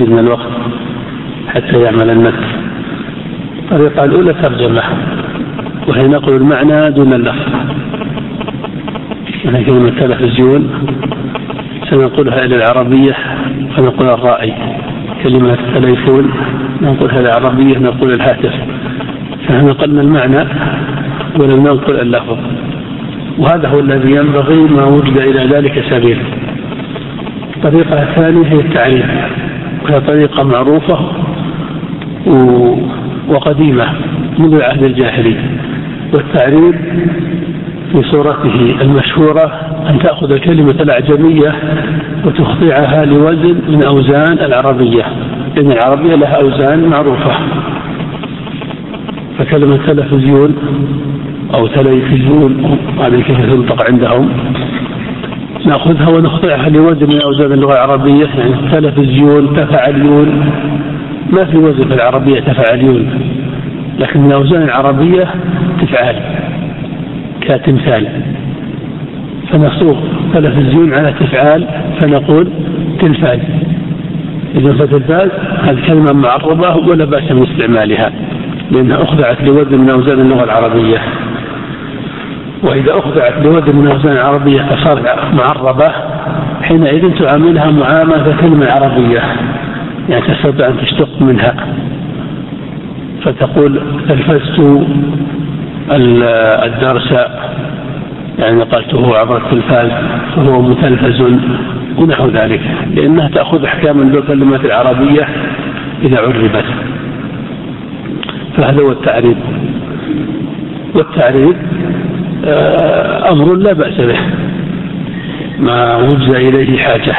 من الوقت حتى يعمل النفس. الطريقة الأولى ترجمة وهي نقل المعنى دون اللفظ. من كلمة تلفزيون سننقلها إلى العربية فنقول الرأي كلمة التليفون ننقلها إلى العربية نقول الهاتف. فنقلنا المعنى ولم ننقل اللفظ. وهذا هو الذي ينبغي ما وجد إلى ذلك سبيل الطريقة الثانية هي التعريف. وهي طريقة معروفة وقديمة منذ العهد الجاهلي والتعريب في صورته المشهورة أن تأخذ الكلمة الأعجمية وتخضعها لوزن من أوزان العربية. لأن العربية لها أوزان معروفة. فكلمة تلفزيون أو تلفزيون هذه كيف تنطق عندهم. نأخذها ونخضعها لوزن من اوزان اللغة العربية. يعني تلفزيون تفعليون ما في وزن في العربية تفعليون لكن من الاوزان العربية تفعال كتمثال. فنصوغ تلفزيون على تفعال فنقول تلفاز إذا فتلفاز هذه كلمة معربة ولا بأس من استعمالها لأنها أخضعت لوزن من أوزان اللغة العربية. وإذا أخضعت من الأوزان العربية فصارت معربة حينئذ تعاملها معاملة الكلمة العربية يعني تستطيع أن تشتق منها. فتقول تلفزت الدرس يعني نقلته عبر التلفاز فهو متلفز ونحو ذلك لأنها تأخذ أحكام الكلمات العربية إذا عربت. فهذا هو التعريب. والتعريب أمر لا بأس به. ما وجد إليه حاجة.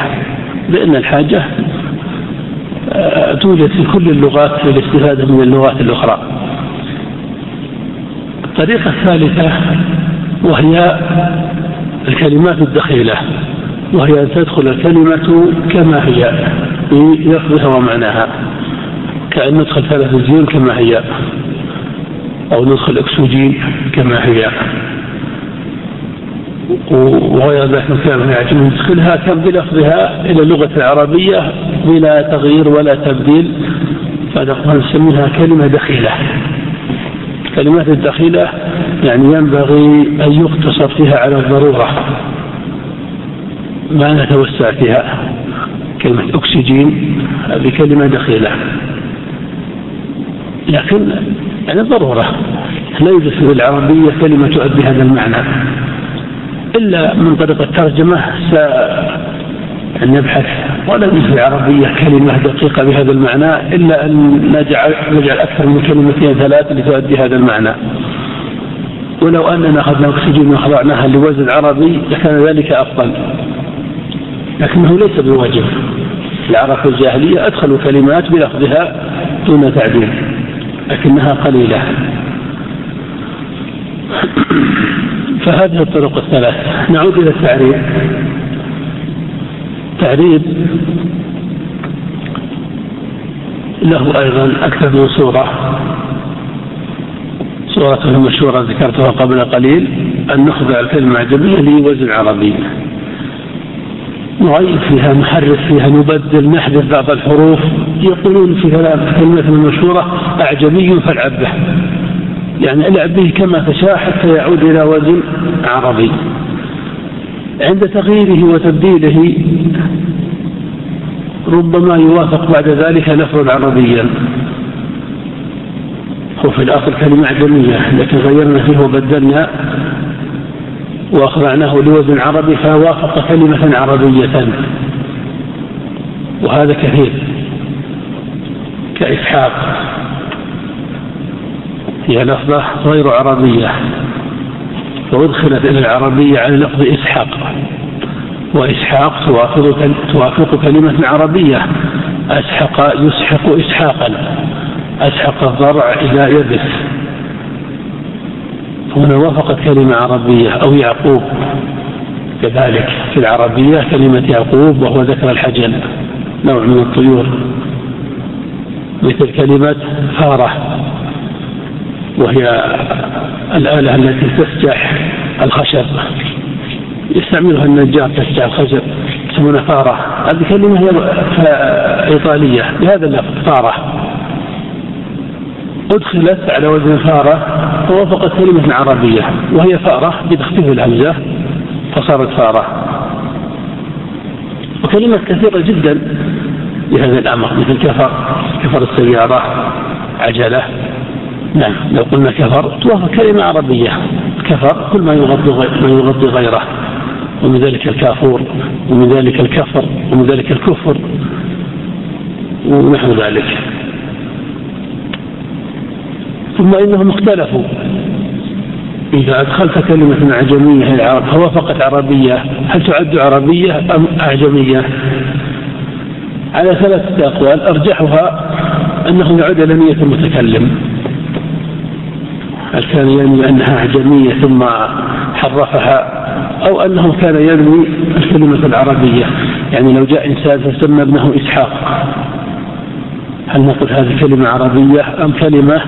لأن الحاجة آه، توجد في كل اللغات في الاستفادة من اللغات الأخرى. الطريقة الثالثة وهي الكلمات الدخيلة. وهي أن تدخل الكلمة كما هي بلفظها ومعناها كأن ندخل تلفزيون كما هي أو ندخل أكسجين كما هي. وغير ذلك كان يعجب ندخلها كم بلفظها إلى اللغة العربية بلا تغيير ولا تبديل. فنقول نسميها كلمة دخيلة. الكلمات الدخيلة يعني ينبغي أن يقتصر فيها على الضرورة. ما نتوسع فيها؟ كلمة أكسجين هذه كلمة دخيلة. لكن يعني ضرورة. لا يوجد في العربية كلمة تؤدي هذا المعنى. إلا من طريق الترجمة أن نبحث ولا في العربية كلمة دقيقة بهذا المعنى إلا أن نجعل, نجعل أكثر من كلمتين ثلاث لتؤدي هذا المعنى. ولو أننا أخذنا أكسجين وخضعناها لوزن عربي لكان ذلك أفضل. لكنه ليس بواجب. العرب في الجاهلية أدخلوا كلمات بلفظها دون تعديل لكنها قليلة. فهذه الطرق الثلاث. نعود إلى التعريب. تعريب له أيضا أكثر من صورة. صورته المشهورة ذكرتها قبل قليل. أن نخضع الكلمة العجمية لوزن عربي. نغير فيها نحرف فيها نبدل نحذف بعض الحروف. يقولون في كلمة المشهورة أعجمي فالعب به يعني العب به كما تشاء حتى يعود إلى وزن عربي. عند تغييره وتبديله ربما يوافق بعد ذلك لفظا عربيا. هو في الأصل كلمة أعجمية لكن غيرنا فيه وبدلنا وأخضعناه لوزن عربي فوافق كلمة عربية. وهذا كثير كإسحاق. هي لفظة غير عربية وأدخلت إلى العربية على لفظ إسحاق. وإسحاق توافق توافق كلمة عربية أسحق يسحق إسحاقا أسحق الضرع إذا يبث هنا وافقت كلمة عربية أو يعقوب. كذلك في العربية كلمة يعقوب وهو ذكر الحجل نوع من الطيور. مثل كلمة فارة. وهي الآلة التي تسجح الخشب. يستعملها النجار تسجح الخشب يسمونها فارة. هذه كلمة هي إيطالية بهذا اللفظ فارة. أدخلت على وزن فارة ووافقت كلمة عربية وهي فارة بتخفيف الهمزة فصارت فارة. وكلمات كثيرة جدا لهذا الأمر مثل كفر كفر السيارة عجلة. نعم لو قلنا كفر توافق كلمة عربية. كفر كل ما يغطي ما يغطي غيره. ومن ذلك الكافور ومن ذلك الكفر ومن ذلك الكفر. ونحو ذلك. ثم إنهم اختلفوا. إذا أدخلت كلمة أعجمية العرب فوافقت عربية؟ هل تعد عربية أم أعجمية؟ على ثلاثة أقوال أرجحها أنه يعود إلى نية المتكلم. هل كان ينوي أنها أعجمية ثم حرفها أو أنه كان ينوي الكلمة العربية. يعني لو جاء إنسان فسمى ابنه إسحاق. هل نقول هذه كلمة عربية أم كلمة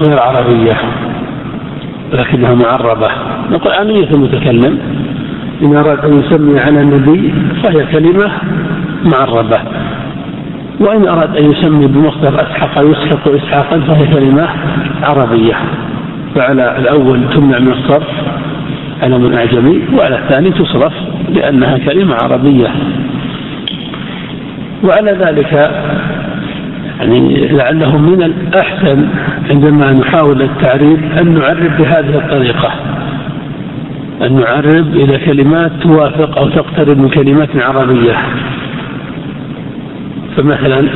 غير عربية؟ لكنها معربة. نقول عنية المتكلم. إن أراد أن يسمي على النبي فهي كلمة معربة. وإن أراد أن يسمي بمصدر أسحق يسحق إسحاقا فهي كلمة عربية. فعلى الأول تمنع من الصرف على من أعجمي وعلى الثاني تصرف لأنها كلمة عربية. وعلى ذلك يعني لعله من الأحسن عندما نحاول التعريب أن نعرب بهذه الطريقة. أن نعرب إلى كلمات توافق أو تقترب من كلمات عربية. فمثلا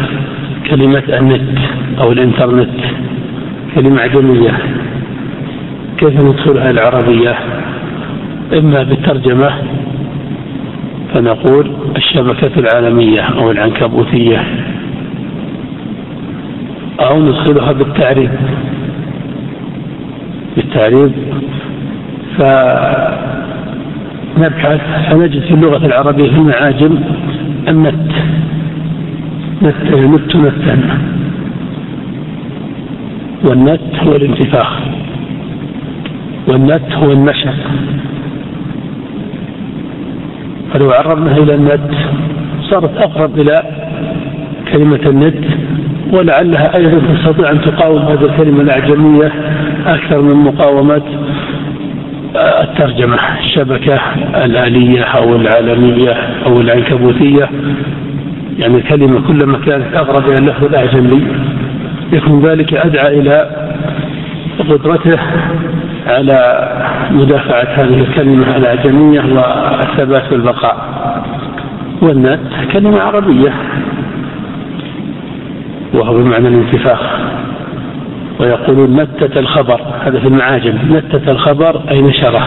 كلمة النت أو الإنترنت كلمة عجمية كيف ندخلها العربية؟ إما بالترجمة فنقول الشبكة العالمية أو العنكبوتية أو ندخلها بالتعريب. بالتعريب فنبحث فنجد في اللغة العربية في المعاجم النت. نت نت نتا والنت هو الانتفاخ. والنت هو النشر فلو عرضناها إلى النت صارت أقرب إلى كلمة النت ولعلها أيضا تستطيع أن تقاوم هذه الكلمة الأعجمية أكثر من مقاومة الترجمة الشبكة الآلية أو العالمية أو العنكبوتية. يعني الكلمة كلما كانت أقرب إلى اللفظ الأعجمي يكون ذلك أدعى إلى قدرته على مدافعة هذه الكلمة الأعجمية والثبات والبقاء. والنت كلمة عربية وهو بمعنى الانتفاخ. ويقولون نتت الخبر هذا في المعاجم نتت الخبر أي نشره.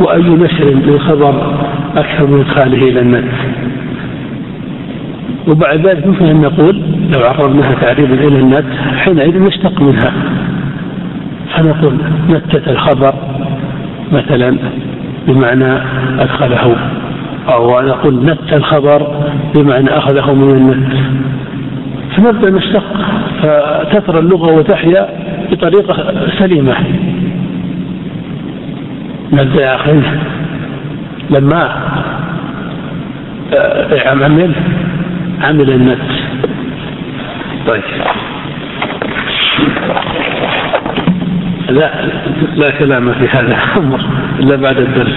وأي نشر للخبر أكثر من إدخاله إلى النت. وبعد ذلك ممكن أن نقول لو عرضناها تعريبا إلى النت حينئذ نشتق منها. فنقول نتت الخبر مثلا بمعنى أدخله أو نقول نت الخبر بمعنى أخذه من النت. فنبدأ نشتق فتثرى اللغة وتحيا بطريقة سليمة. نبدأ يا أخي لما آه، عمل عمل النت طيب. لا لا كلام في هذا الأمر إلا بعد الدرس.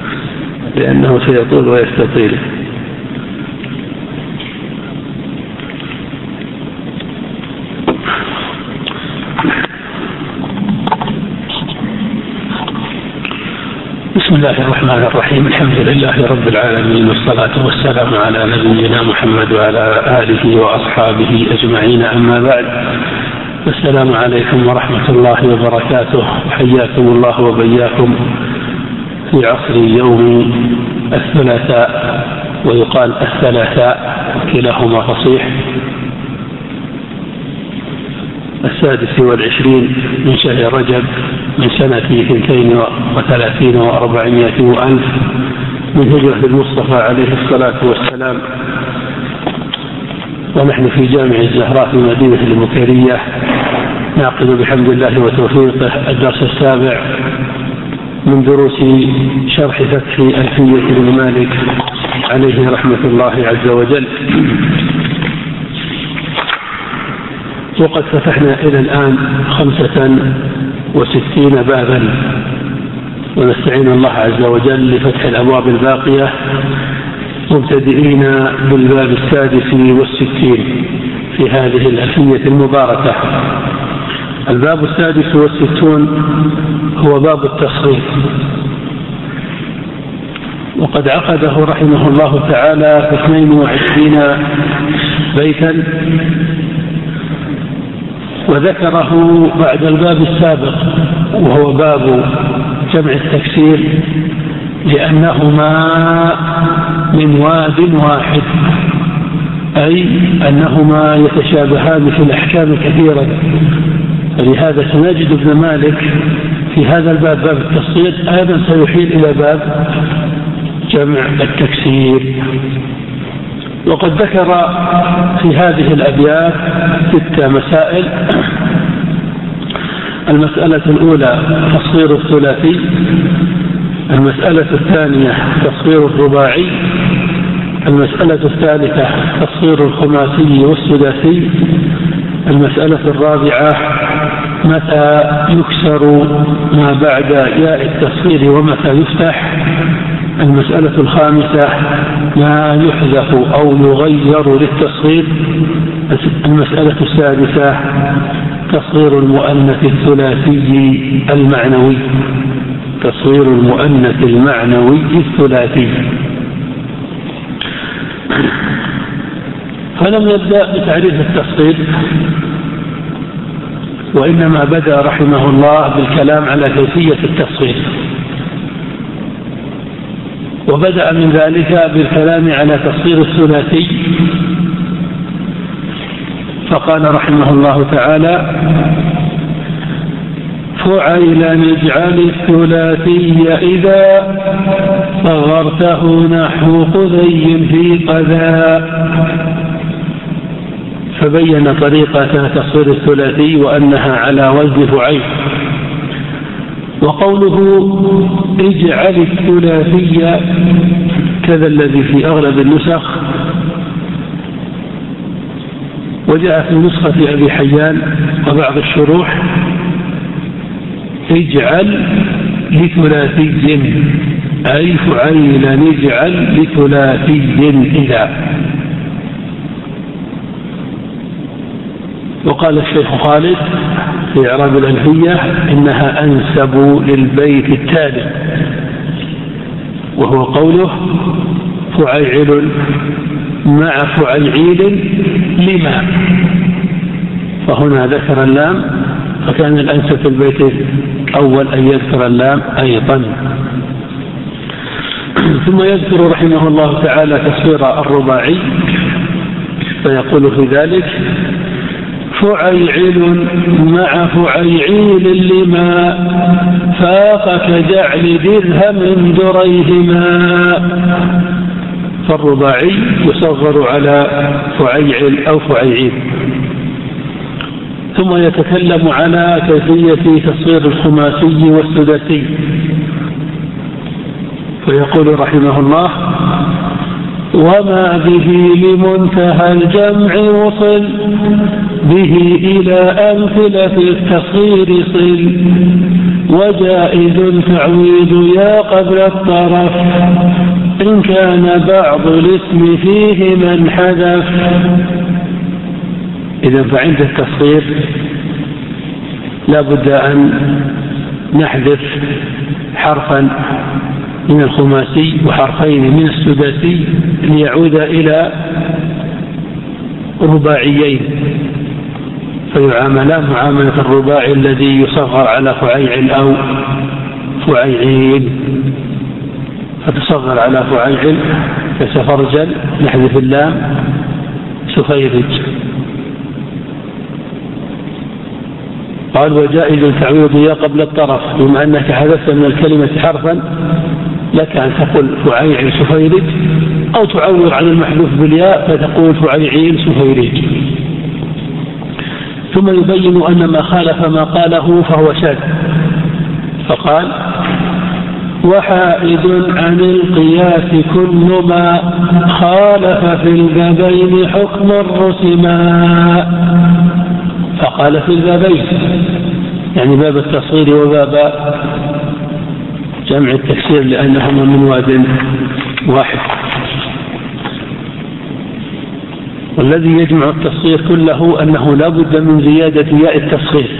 لأنه سيطول ويستطيل. الله الرحمن الرحيم. الحمد لله رب العالمين والصلاة والسلام على نبينا محمد وعلى آله وأصحابه أجمعين. أما بعد السلام عليكم ورحمة الله وبركاته. حياكم الله وبياكم في عصر يوم الثلاثاء ويقال الثلاثاء كلاهما فصيح. السادس والعشرين من شهر رجب من سنة اثنتين وثلاثين وأربعمائة وألف من هجرة المصطفى عليه الصلاة والسلام. ونحن في جامع الزهراء في مدينة البكيرية. نعقد بحمد الله وتوفيقه الدرس السابع من دروس شرح فتح ألفية بن مالك عليه رحمة الله عز وجل. وقد فتحنا إلى الآن خمسة وستين بابا. ونستعين الله عز وجل لفتح الأبواب الباقية مبتدئين بالباب السادس والستين في هذه الألفية المباركة. الباب السادس والستون هو باب التصريف. وقد عقده رحمه الله تعالى في 22 بيتا وذكره بعد الباب السابق وهو باب جمع التكسير لأنهما من واد واحد أي أنهما يتشابهان في الأحكام كثيرا. فلهذا سنجد ابن مالك في هذا الباب باب التصديق أيضا سيحيل إلى باب جمع التكسير. وقد ذكر في هذه الأبيات ست مسائل المسألة الأولى تصوير الثلاثي المسألة الثانية تصوير الرباعي المسألة الثالثة تصوير الخماسي والسداسي المسألة الرابعة متى يكسر ما بعد ياء التصوير ومتى يفتح المسألة الخامسة ما يحذف أو يغير للتصغير المسألة السادسة تصغير المؤنث الثلاثي المعنوي. تصغير المؤنث المعنوي الثلاثي. فلم يبدأ بتعريف التصغير وإنما بدأ رحمه الله بالكلام على كيفية التصغير وبدأ من ذلك بالكلام على تصغير الثلاثي فقال رحمه الله تعالى فعيلا اجعل الثلاثي إذا صغرته نحو قذي في قذا. فبين طريقة تصوير الثلاثي وأنها على وزن فعيل. وقوله اجعل الثلاثي كذا الذي في أغلب النسخ وجاء في نسخة أبي حيان وبعض الشروح اجعل لثلاثي أي فعيلا اجعل لثلاثي إذا. وقال الشيخ خالد في إعراب الألفية إنها أنسب للبيت التالي وهو قوله فعيعل مع فعيعيل لما. فهنا ذكر اللام فكان الأنسب في البيت الأول أن يذكر اللام أيضا. ثم يذكر رحمه الله تعالى تفسير الرباعي فيقول في ذلك فعيعل مع فعيعيل لما فاق كجعل درهم دريهما. فالرباعي يصغر على فعيعل أو فعيعيل ثم يتكلم على كيفية تصوير الخماسي والسداسي. فيقول رحمه الله وما به لمنتهى الجمع وصل به إلى أمثلة التصغير صل. وجائز تعويض يا قبل الطرف. إن كان بعض الاسم فيه من حذف. إذا فعند التصغير لا بد أن نحذف حرفا من الخماسي وحرفين من السداسي ليعود إلى رباعيين. فيعاملان معاملة الرباعي الذي يصغر على فعيع أو فعيعين. فتصغر على فعيع كسفرجل نحذف اللام سفيرج. قال وجائز تعويض يا قبل الطرف بما أنك حذفت من الكلمة حرفا لك أن تقول فعيع سفيرج أو تعوض عن المحذوف بالياء فتقول فعيعين سفيرج. ثم يبين أن ما خالف ما قاله فهو شاذ. فقال وحائد عن القياس كل ما خالف في البابين حكم الرسما فقال في البابين يعني باب التصغير وباب جمع التكسير لأنهما من واد واحد. والذي يجمع التصغير كله أنه لا بد من زيادة ياء التصغير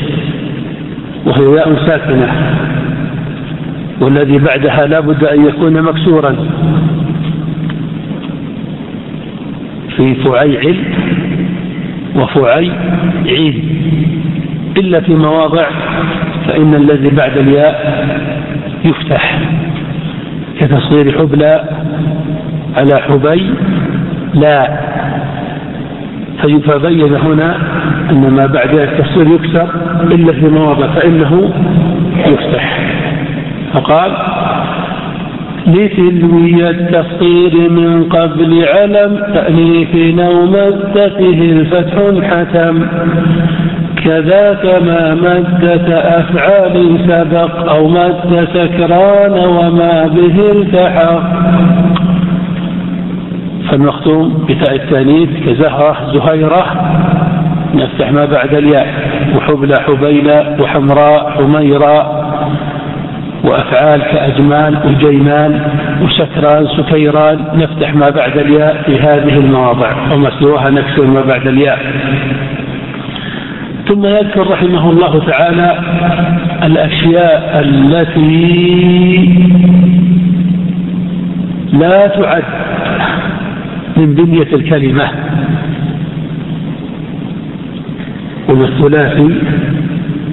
وهي ياء ساكنة. والذي بعدها لا بد أن يكون مكسورا. في فعيعل وفعي عيد إلا في مواضع فإن الذي بعد الياء يفتح. كتصغير حبلى على حبي لا. فيبين هنا أن ما بعد التصوير يكسر إلا في مواضع فإنه يفتح. فقال لتلوي التصغير من قبل علم تأليف نومته الفتح حتم كذاك ما مدة أفعال سبق أو مد سكران وما به التحق. فالمختوم بتاء التانيث كزهرة زهيرة نفتح ما بعد الياء وحبلى حبيلة وحمراء حميرة وأفعال كأجمال وجيمان وسكران سكيران نفتح ما بعد الياء في هذه المواضع. وما سواها نكسر ما بعد الياء. ثم يذكر رحمه الله تعالى الأشياء التي لا تعد من بنية الكلمة. والثلاثي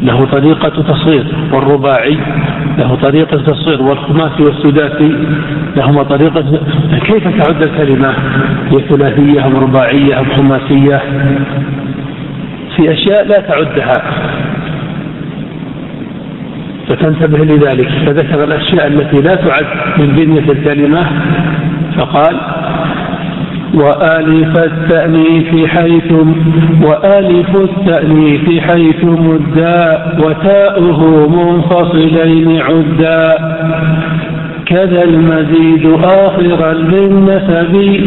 له طريقة تصغير والرباعي له طريقة تصغير والخماسي والسداسي لهما طريقة كيف تعد الكلمة؟ هي ثلاثية أم رباعية أم خماسية. في أشياء لا تعدها. فتنتبه لذلك فذكر الأشياء التي لا تعد من بنية الكلمة فقال وآلف التأنيث حيث وآلف التأنيث حيث مدا وتاؤه منفصلين عدا. كذا المزيد آخرا للنسب.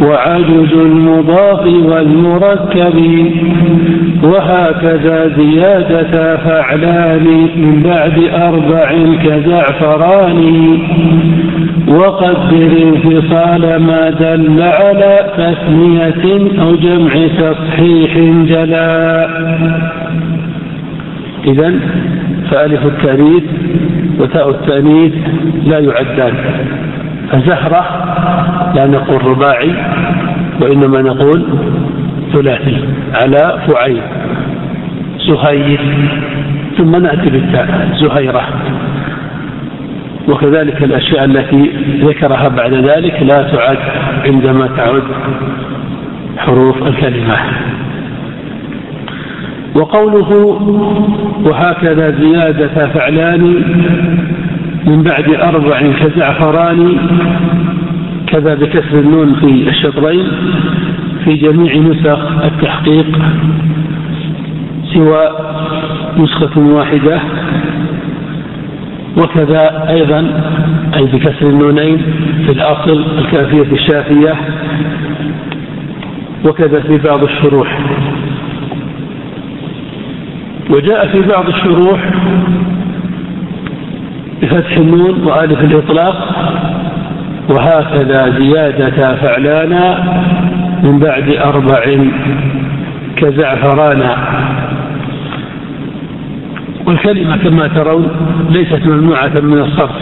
وعجز المضاف والمركب. وهكذا زيادة فعلان من بعد أربع كزعفران. وقدر انفصال ما دل على تثنية أو جمع تصحيح جلا. إذا فألف التأنيث وتاء التأنيث لا يعدان. فزهرة لا نقول رباعي وإنما نقول ثلاثي على فعيل زهير ثم نأتي بالتاء زهيرة. وكذلك الأشياء التي ذكرها بعد ذلك لا تعد عندما تعد حروف الكلمة. وقوله وهكذا زيادة فعلان من بعد أربع كزعفران كذا بكسر النون في الشطرين في جميع نسخ التحقيق سوى نسخة واحدة وكذا أيضا أي بكسر النونين في الأصل الكافية الشافية وكذا في بعض الشروح. وجاء في بعض الشروح بفتح النون وآلف الإطلاق وهكذا زيادة فعلانا من بعد أربع كزعفرانا. والكلمة كما ترون ليست ممنوعة من الصرف.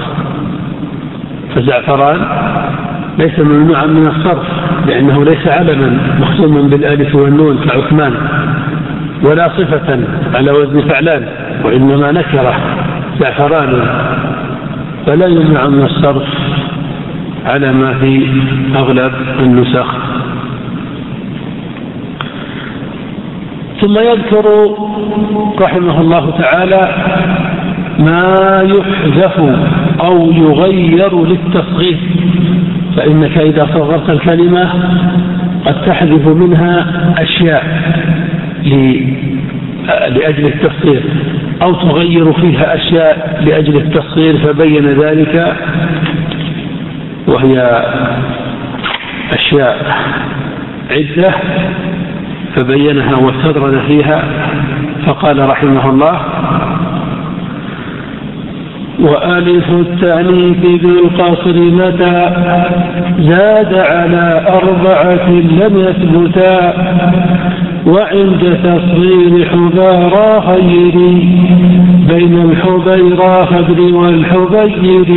فزعفران ليس ممنوعا من الصرف لأنه ليس علما مختوما بالألف والنون كعثمان ولا صفة على وزن فعلان وإنما نكرة زعفران. فلا يمنع من الصرف. على ما في أغلب النسخ. ثم يذكر رحمه الله تعالى ما يحذف أو يغير للتصغير فإنك إذا صغرت الكلمة قد تحذف منها أشياء لأجل التصغير أو تغير فيها أشياء لأجل التصغير فبين ذلك وهي أشياء عدة فبينها واستدرج فيها فقال رحمه الله وألف التأنيث بالقصر متى زاد على أربعة لم يثبتا وعند تصغير حبارى خيري بين الحبيرى خبر والحبير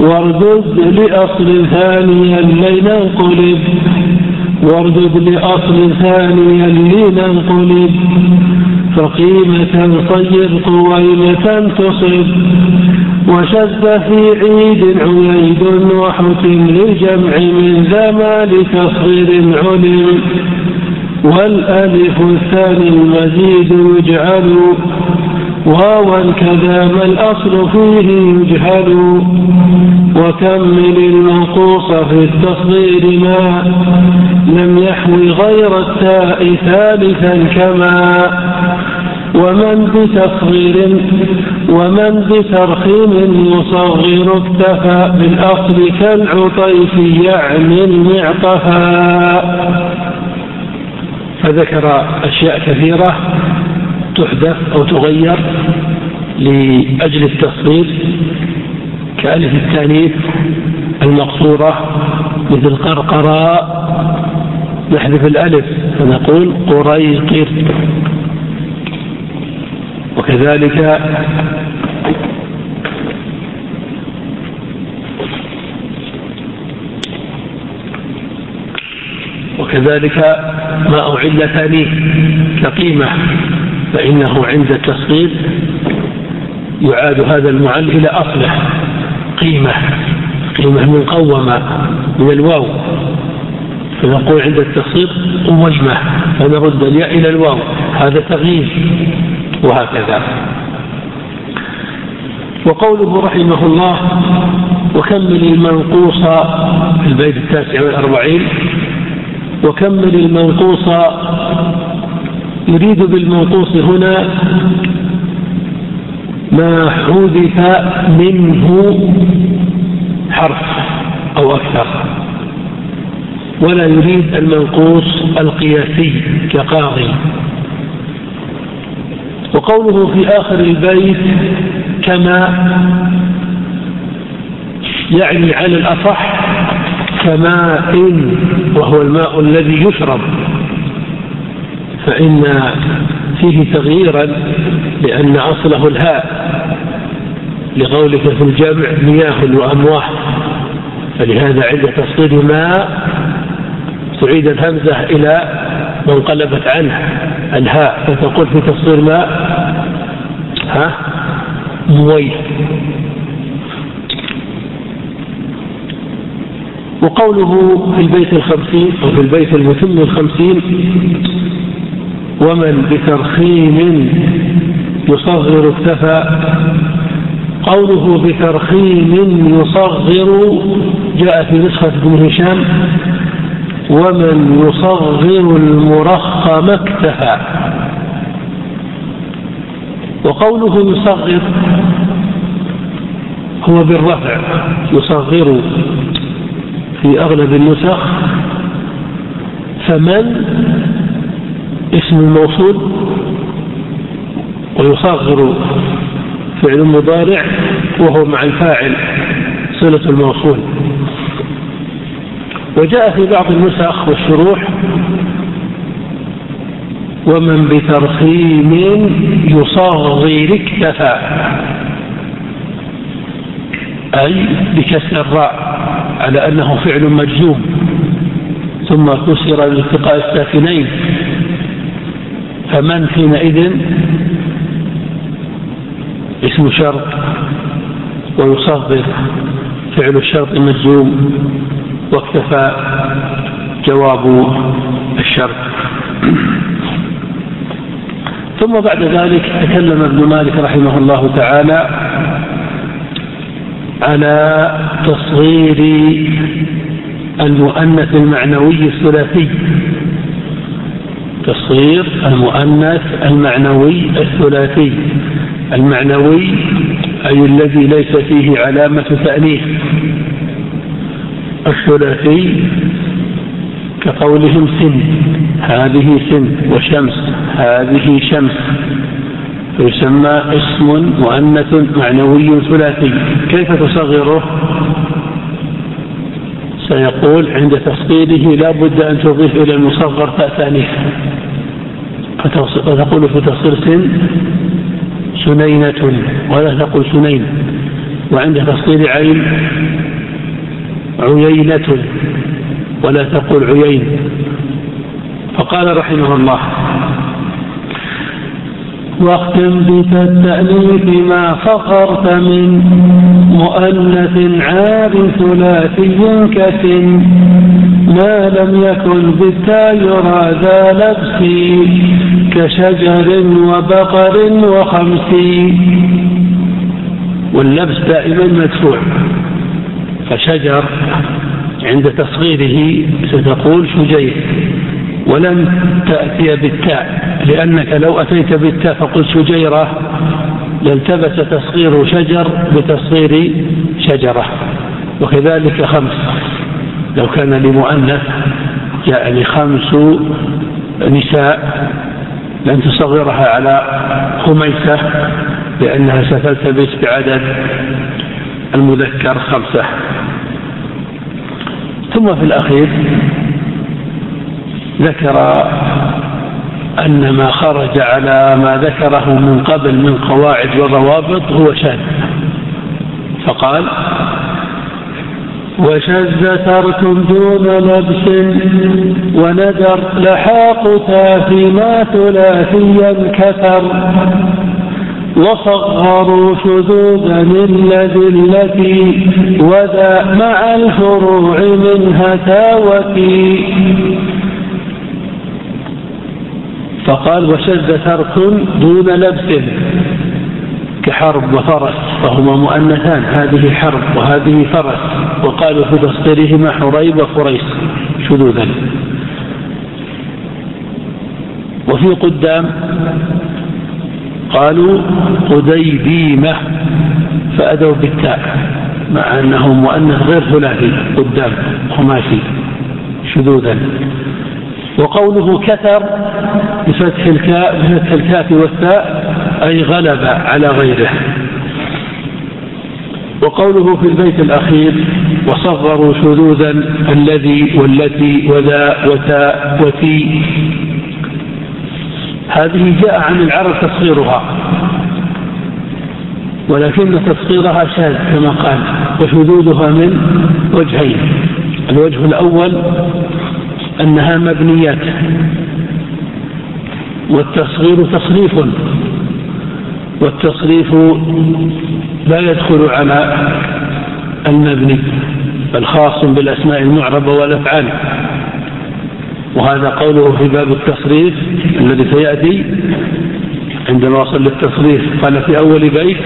واردد لأصل ثانيا لننقلب. واردد لأصل ثانيا لننقلب. فقيمة صير قويمة تصب. وشد في عيد عييد وحكم للجمع من ذا لتصغير علم. والألف الثاني المزيد يجعل كذا ما الأصل فيه يجهل وكمل المنقوص في التصغير ما لم يحوي غير التاء ثالثا كما ومن بتصغير ومن بترخيم يصغر اكتفى بالأصل كالعطيف يعني المعطفى فذكر أشياء كثيرة تحدث أو تغير لأجل التصغير كألف التأنيث المقصورة مثل قرقراء نحذف الألف فنقول قريقر. وكذلك وكذلك ما أعل ثانية كقيمة فإنه عند التصغير يعاد هذا المعل إلى أصله. قيمة. قيمة مقومة من الواو. فنقول عند التصغير قويمة. فنرد الياء إلى الواو. هذا تغيير. وهكذا. وقوله رحمه الله وكمل المنقوص في البيت التاسع والأربعين وكمل المنقوص يريد بالمنقوص هنا ما حذف منه حرف أو أكثر. ولا يريد المنقوص القياسي كقاضي. وقوله في آخر البيت كما يعني على الأصح كماء وهو الماء الذي يشرب. فإن فيه تغييرا لأن أصله الهاء لقولك في الجمع مياه وأمواه فلهذا عند تصدير ماء تعيد الهمزة إلى ما انقلبت عنه الهاء فتقول في تصدير ماء ها؟ مويه وقوله في البيت الخمسين أو في البيت المتم الخمسين ومن بترخيم يصغر اكتفى. قوله بترخيم يصغر جاء في نسخة ابن هشام. ومن يصغر المرخم اكتفى. وقوله يصغر هو بالرفع. يصغر في أغلب النسخ. فمن اسم الموصول ويصغر فعل مضارع وهو مع الفاعل صلة الموصول. وجاء في بعض النسخ والشروح ومن بترخيم يصغر اكتفى أي بكسر الراء على أنه فعل مجزوم ثم كسر لالتقاء الساكنين فمن حينئذ اسم شرط ويصغر فعل الشرط مجزوم واكتفى جواب الشرط. ثم بعد ذلك تكلم ابن مالك رحمه الله تعالى على تصغير المؤنث المعنوي الثلاثي. تصغير المؤنث المعنوي الثلاثي. المعنوي أي الذي ليس فيه علامة تأنيث. الثلاثي كقولهم سن. هذه سن وشمس. هذه شمس. يسمى اسم مؤنث معنوي ثلاثي. كيف تصغره؟ سيقول عند تصغيره لا بد أن تضيف إلى المصغر ثانية فتقول في تصغير سن سنينة ولا تقول سنين. وعند تصغير عين عيينة ولا تقول عيين. فقال رحمه الله واختم بك التأليف ما فخرت من مؤنث عار ثلاثي كسن ما لم يكن بالتا يرى ذا لبسي كشجر وبقر وخمس. واللبس دائما مدفوع. فشجر عند تصغيره ستقول شجير. ولن تأتي بالتاء لأنك لو أتيت بالتاء فقلت شجيرة لالتبس تصغير شجر بتصغير شجرة. وكذلك خمس لو كان لمؤنث يعني خمس نساء لن تصغرها على خميسة لأنها ستلتبس بعدد المذكر خمسة. ثم في الأخير ذكر أن ما خرج على ما ذكره من قبل من قواعد وضوابط هو شاذ. فقال وشذ ترك دون لبس وندر لحاق فيما ثلاثيا كثر وصغروا شذوذا الذي التي وذا مع الفروع منها تاوتي فقال وشذ ترك دون لبس كحرب وفرس فهما مؤنثان هذه حرب وهذه فرس. وقالوا في تصديرهما حريب وفريس شذوذا. وفي قدام قالوا قديديمة فأدوا بالتاء مع أنه مؤنث غير ثلاثي قدام خماسي شذوذا. وقوله كثر بفتح الكاف بفتح الكاف والتاء أي غلب على غيره. وقوله في البيت الأخير وصغروا شذوذا الذي والتي وذا وتاء وتي. هذه جاء عن العرب تصغيرها ولكن تصغيرها شاذ كما قال وشذوذها من وجهين. الوجه الأول أنها مبنيات. والتصغير تصريف. والتصريف لا يدخل على المبني بل خاص بالأسماء المعربة والأفعال. وهذا قوله في باب التصريف الذي سيأتي عندما وصل للتصريف. قال في أول بيت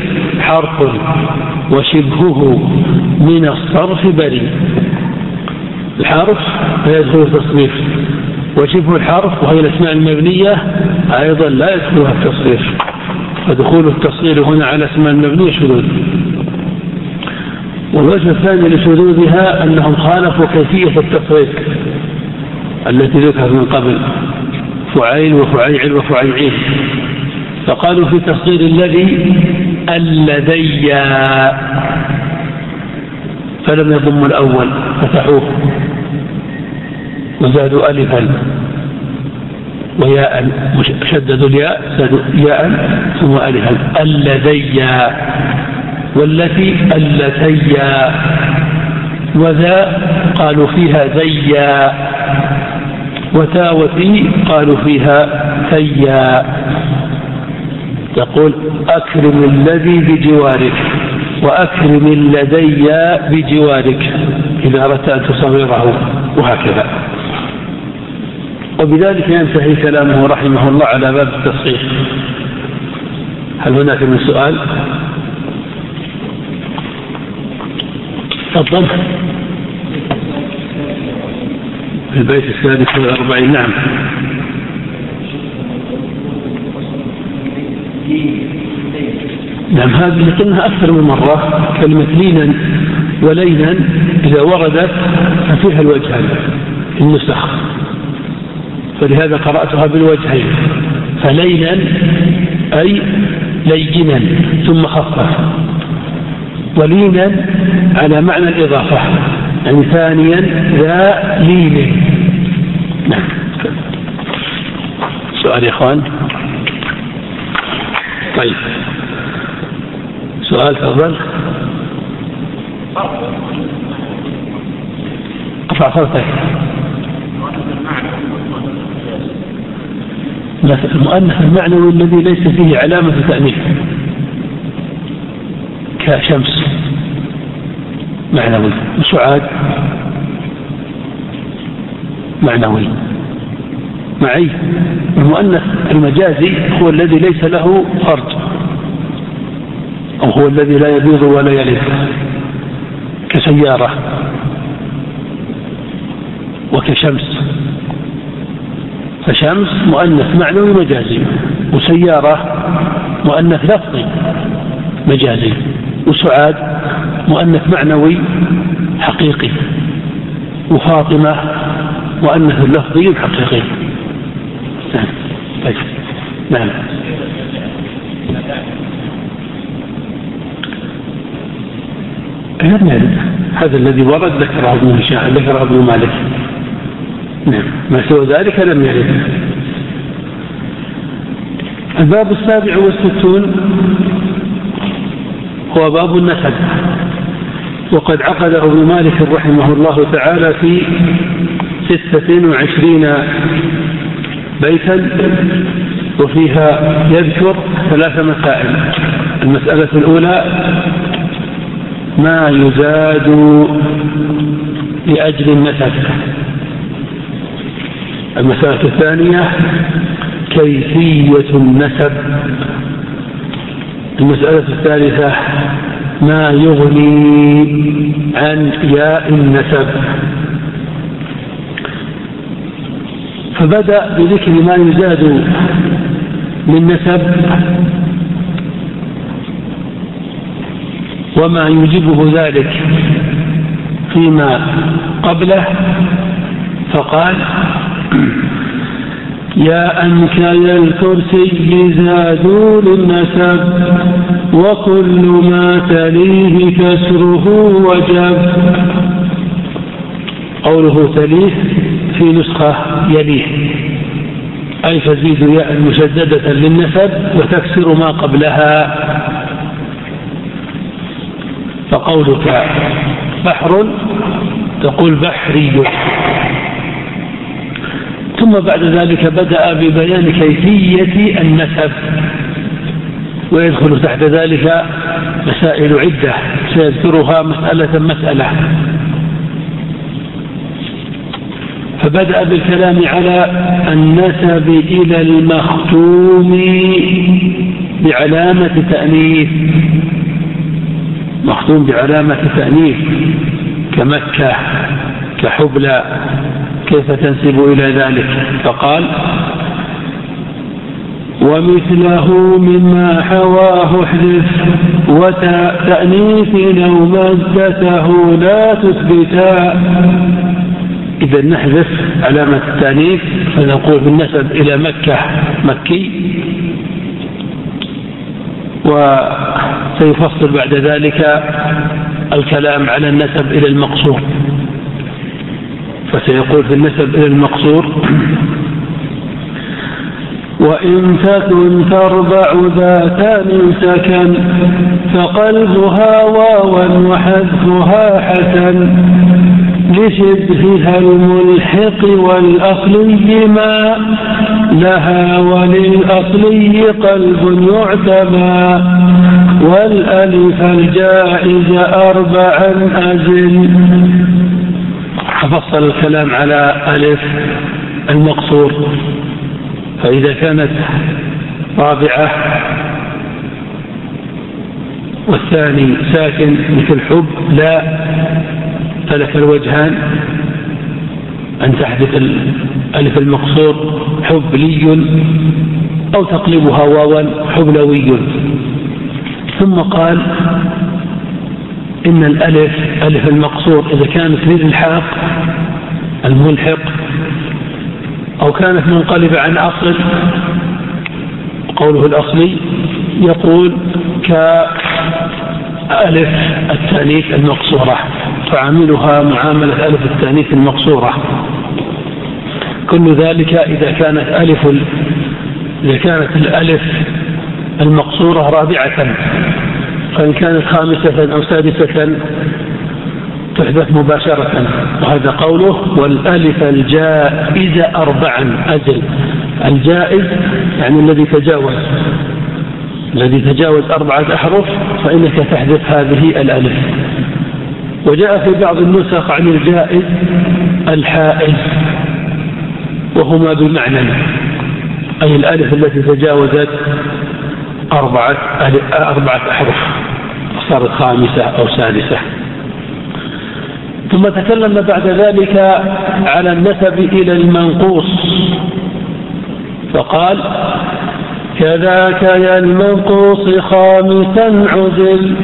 حرف وشبهه من الصرف بريء. الحرف فيدخل التصريف. وشبه الحرف وهي الأسماء المبنية أيضا لا يدخلها التصريف. فدخول التصغير هنا على اسماء المبنية شذوذ. والوجه الثاني لشذوذها أنهم خالفوا كيفية التصريف التي ذكرت من قبل فعيل وفعيعل وفعيعين. فقالوا في تصغير الذي اللذي فلم يضم الأول فتحوه. وزادوا ألفا وياء شددوا الياء زادوا ياء ثم ألفا اللذي والتي اللتي وذا قالوا فيها ذيا وتا وفي قالوا فيها ثيا يقول أكرم الذي بجوارك وأكرم لدي بجوارك. إذا أردت أن تصغره وهكذا. وبذلك ينتهي كلامه رحمه الله على باب التصحيح. هل هناك من سؤال؟ تفضل. في البيت السادس والأربعين نعم. نعم هذه قلنا أكثر من مرة كلمة لينا ولينا إذا وردت ففيها الوجهان النسخ. فلهذا قرأتها بالوجهين فلينا أي لينا ثم خفف ولينا على معنى الإضافة يعني ثانيا ذا لين نعم. سؤال يا إخوان. طيب. سؤال تفضل. ارفع صوتك المؤنث المعنوي الذي ليس فيه علامة تأنيث. كشمس. معنوي. وسعاد. معنوي. معي. المؤنث المجازي هو الذي ليس له فرج أو هو الذي لا يبيض ولا يلد كسيارة. وكشمس. فشمس مؤنث معنوي مجازي وسيارة مؤنث لفظي مجازي وسعاد مؤنث معنوي حقيقي وفاطمة مؤنث لفظي حقيقي. نعم. طيب. نعم. هذا الذي ورد ذكره ابن هشام ذكره ابن مالك. نعم. ما سوى ذلك لم يرد. الباب السابع والستون هو باب النسب وقد عقده ابن مالك رحمه الله تعالى في ستة وعشرين بيتا وفيها يذكر ثلاث مسائل. المسألة الأولى ما يزاد لأجل النسب؟ المسألة الثانية كيفية النسب؟ المسألة الثالثة ما يغني عن ياء النسب؟ فبدأ بذكر ما يزاد للنسب وما يوجبه ذلك فيما قبله فقال يا أنكل الكرسي زادوا للنسب وكل ما تليه كسره وجب. قوله تليه في نسخة يليه أي تزيد ياء مشددة للنسب وتكسر ما قبلها. فقولك بحر تقول بحري. ثم بعد ذلك بدأ ببيان كيفية النسب ويدخل تحت ذلك مسائل عدة سيذكرها مسألة مسألة. فبدأ بالكلام على النسب إلى المختوم بعلامة تأنيث. مختوم بعلامة تأنيث كمكة كحبلى. كيف تنسب إلى ذلك؟ فقال ومثله مما حواه احذف وتأنيث أو مادته لا تثبتا. إذا نحذف علامة التأنيث فنقول بالنسب إلى مكة مكي. وسيفصل بعد ذلك الكلام على النسب إلى المقصور فسيقول في النسب إلى المقصور وإن تكن تربع ذاتان سكن فقلبها واوا وحذفها حسن لشبهها الملحق والأصلي ما لها وللأصلي قلب يعتبى والألف الجائز أربعا أزل فصل الكلام على ألف المقصور. فإذا كانت رابعة والثاني ساكن مثل حب لا فلك الوجهان. أن تحدث الألف المقصور حب لي أو تقلبها واوا حبلوي. ثم قال إن الألف ألف المقصور إذا كانت للإلحاق الملحق أو كانت منقلبة عن أصل قوله الأصلي يقول كألف التأنيث المقصورة تعاملها معاملة ألف التأنيث المقصورة. كل ذلك إذا كانت ألف إذا كانت الألف المقصورة رابعة. فإن كانت خامسة أو سادسة تحدث مباشرة وهذا قوله والألف الجائز أربعا أزل الجائز يعني الذي تجاوز. الذي تجاوز أربعة أحرف فإنك تحذف هذه الألف. وجاء في بعض النسخ عن الجائز الحائز وهما بمعنى أي الألف التي تجاوزت أربعة أربعة أحرف. صارت خامسة أو سادسة. ثم تكلم بعد ذلك على النسب إلى المنقوص. فقال كذاك يا المنقوص خامسا عزل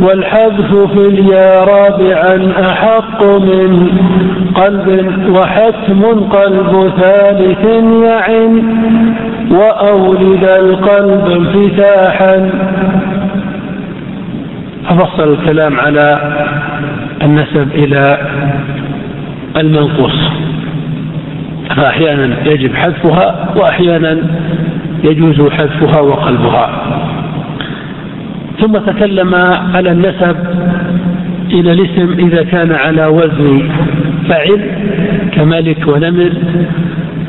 والحذف في اليا رابعا أحق من قلب وحتم قلب ثالث يعن وأولد القلب انفتاحا. أفصل الكلام على النسب إلى المنقوص. فأحيانا يجب حذفها وأحيانا يجوز حذفها وقلبها. ثم تكلم على النسب إلى الاسم إذا كان على وزن فعل كملك ونمر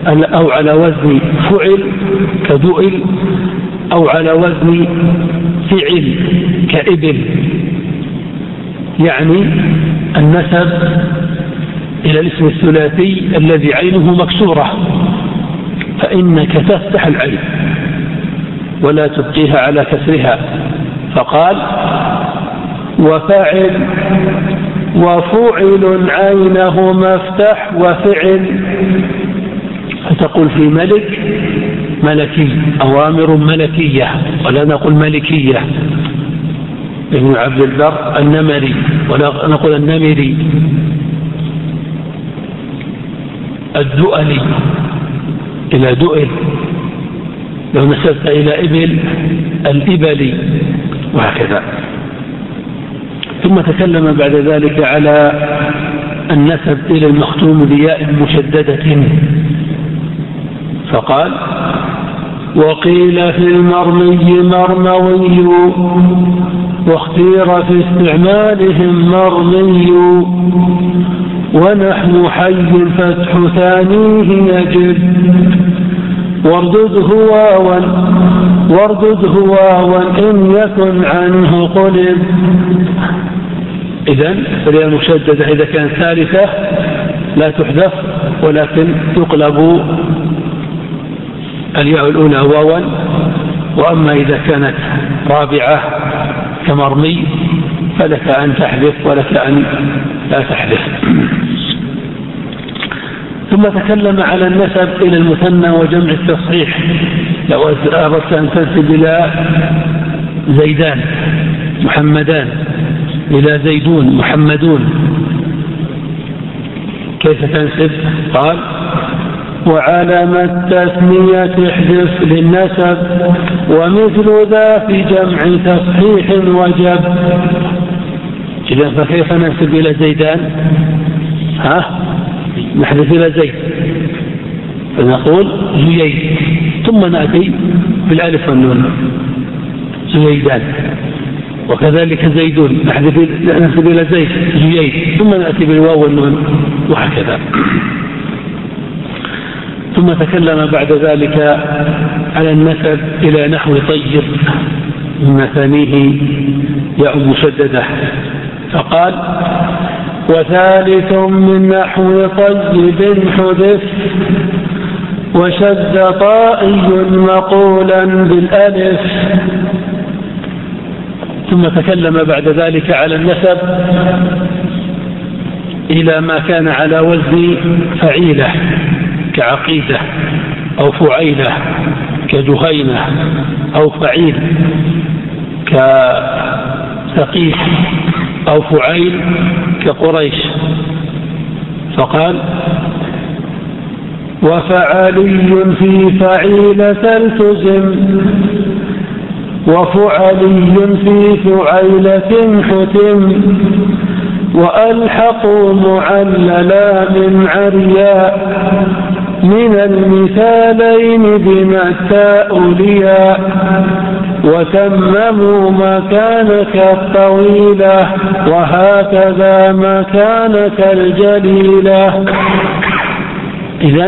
أو على وزن فعل كدؤل أو على وزن فعل كإبل. يعني النسب إلى الاسم الثلاثي الذي عينه مكسورة. فإنك تفتح العين ولا تبقيها على كسرها. فقال وفعل وفعل عينه مفتح وفعل. فتقول في ملك ملكي أوامر ملكية ولا نقول ملكية. ابن عبد البر النمري ولا نقول النمري. الدؤلي إلى دؤل لو نسبت إلى إبل الإبلي. وهكذا. ثم تكلم بعد ذلك على النسب إلى المختوم بياء مشددة. فقال وقيل في المرمي مرموي واختير في استعمالهم مرمي. ونحن حي فتح ثانية يجب واردده واوا واردده واوا إن يكن عنه قلب. إذا فالياء المشددة إذا كانت ثالثة لا تحذف ولكن تقلب. الياء الأولى واوا وأما إذا كانت رابعة كمرمي فلك أن تحذف ولك أن لا تحذف. ثم تكلم على النسب إلى المثنى وجمع التصحيح. لو أردت أن تنسب إلى زيدان محمدان إلى زيدون محمدون. كيف تنسب؟ قال وعلم التثنية احذف للنسب ومثل ذا في جمع تصحيح وجب. إذا فكيف ننسب إلى زيدان؟ ها؟ نحذف إلى زيد. فنقول زييد. ثم نأتي بالألف والنون. زيدان وكذلك زيدون. نحذف إلى زيد. زييد. ثم نأتي بالواو والنون. وهكذا. ثم تكلم بعد ذلك على النسب إلى نحو طيب من مثانيه ياء مشددة فقال وثالث من نحو طيب حدث. وشد طائي مقولا بالألف. ثم تكلم بعد ذلك على النسب إلى ما كان على وزن فعيلة كعقيدة أو فعيلة كجهينة أو فعيل كثقيف. أو فعيل كقريش. فقال وفعلي في فعيلة التزم وفعلي في فعيلة حتم وألحقوا معللا من عرياء من المثالين بما وتمموا مكانك الطويلة وهكذا مكانك الجليلة. إذا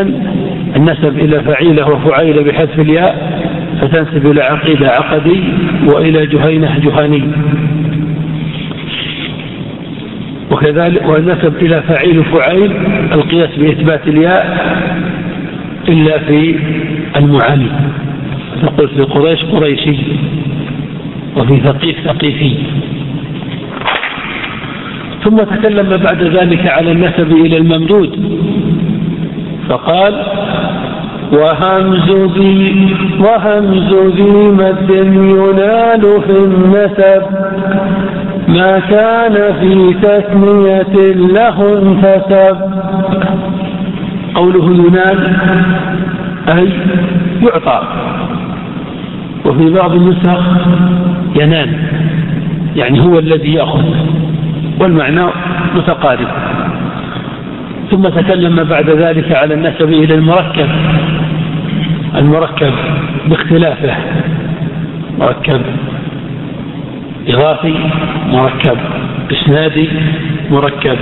النسب إلى فعيلة وفعيلة بحذف الياء فتنسب إلى عقيدة عقدي وإلى جهينة جهاني وكذلك والنسب إلى فعيل فعيل القياس بإثبات الياء إلا في المعاني. تقول في قريش قريشي وفي ثقيف ثقيفي. ثم تكلم بعد ذلك على النسب إلى الممدود. فقال وهمز ذي وهمز ذي مد ينال في النسب. ما كان في تثنية له انتسب. قوله ينال أي يعطى. وفي بعض النسخ ينال يعني هو الذي يأخذ والمعنى متقارب. ثم تكلم بعد ذلك على النسب إلى المركب المركب باختلافه مركب إضافي مركب إسنادي مركب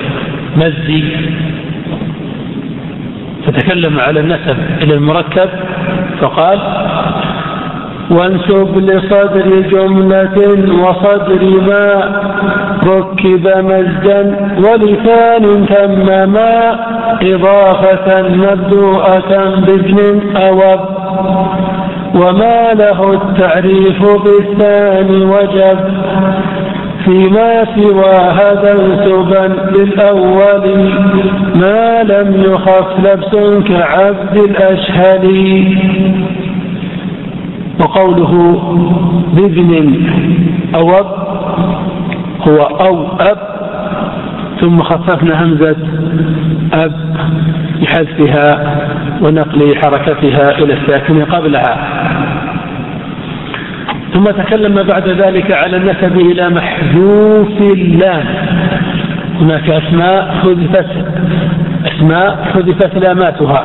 مزي. فتكلم على النسب إلى المركب فقال وانسب لصدر جملة وصدر ما ركب مزدا ولسان تمما إضافة مبدوءة بابن أوب. وما له التعريف بالثاني وجب فيما سوى هذا انسبا للأول ما لم يخف لبس كعبد الأشهل وقوله بابن أو أب هو أو أب ثم خففنا همزة أب بحذفها ونقل حركتها إلى الساكن قبلها. ثم تكلم بعد ذلك على النسب إلى محذوف اللام. هناك أسماء حذفت أسماء حذفت لاماتها.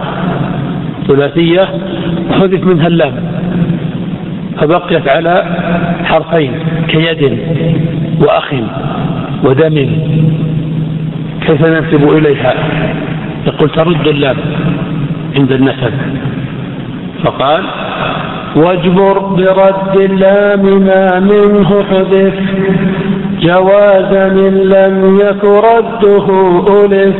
ثلاثية حذف منها اللام. فبقيت على حرفين كيد وأخ ودم. كيف ننسب إليها؟ يقول ترد اللام عند النسب. فقال واجبر برد اللام ما منه حذف جوازا إن لم يك رده ألف.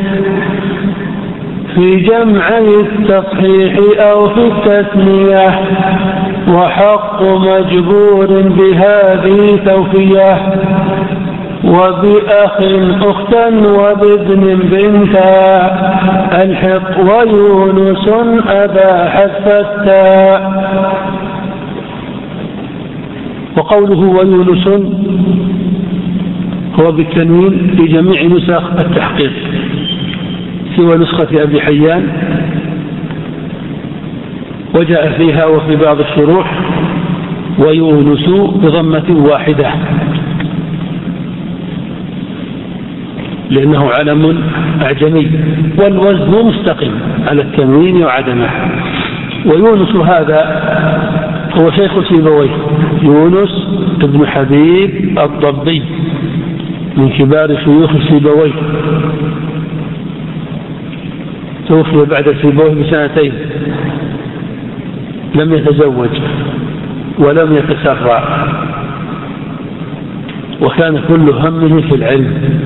في جمعي التصحيح أو في التثنية وحق مجبور بهذه توفية وبأخ أختا وبابن بنتا الحق ويونس أبا حذف التاء وقوله ويونس هو بالتنوين في جميع نسخ التحقيق سوى نسخة أبي حيان. وجاء فيها وفي بعض الشروح ويونس بضمة واحدة. لأنه علم أعجمي والوزن مستقيم على التنوين وعدمه. ويونس هذا هو شيخ سيبويه يونس بن حبيب الضبي من كبار شيوخ سيبويه. توفي بعد سيبويه بسنتين. لم يتزوج ولم يتسرع. وكان كل همه في العلم.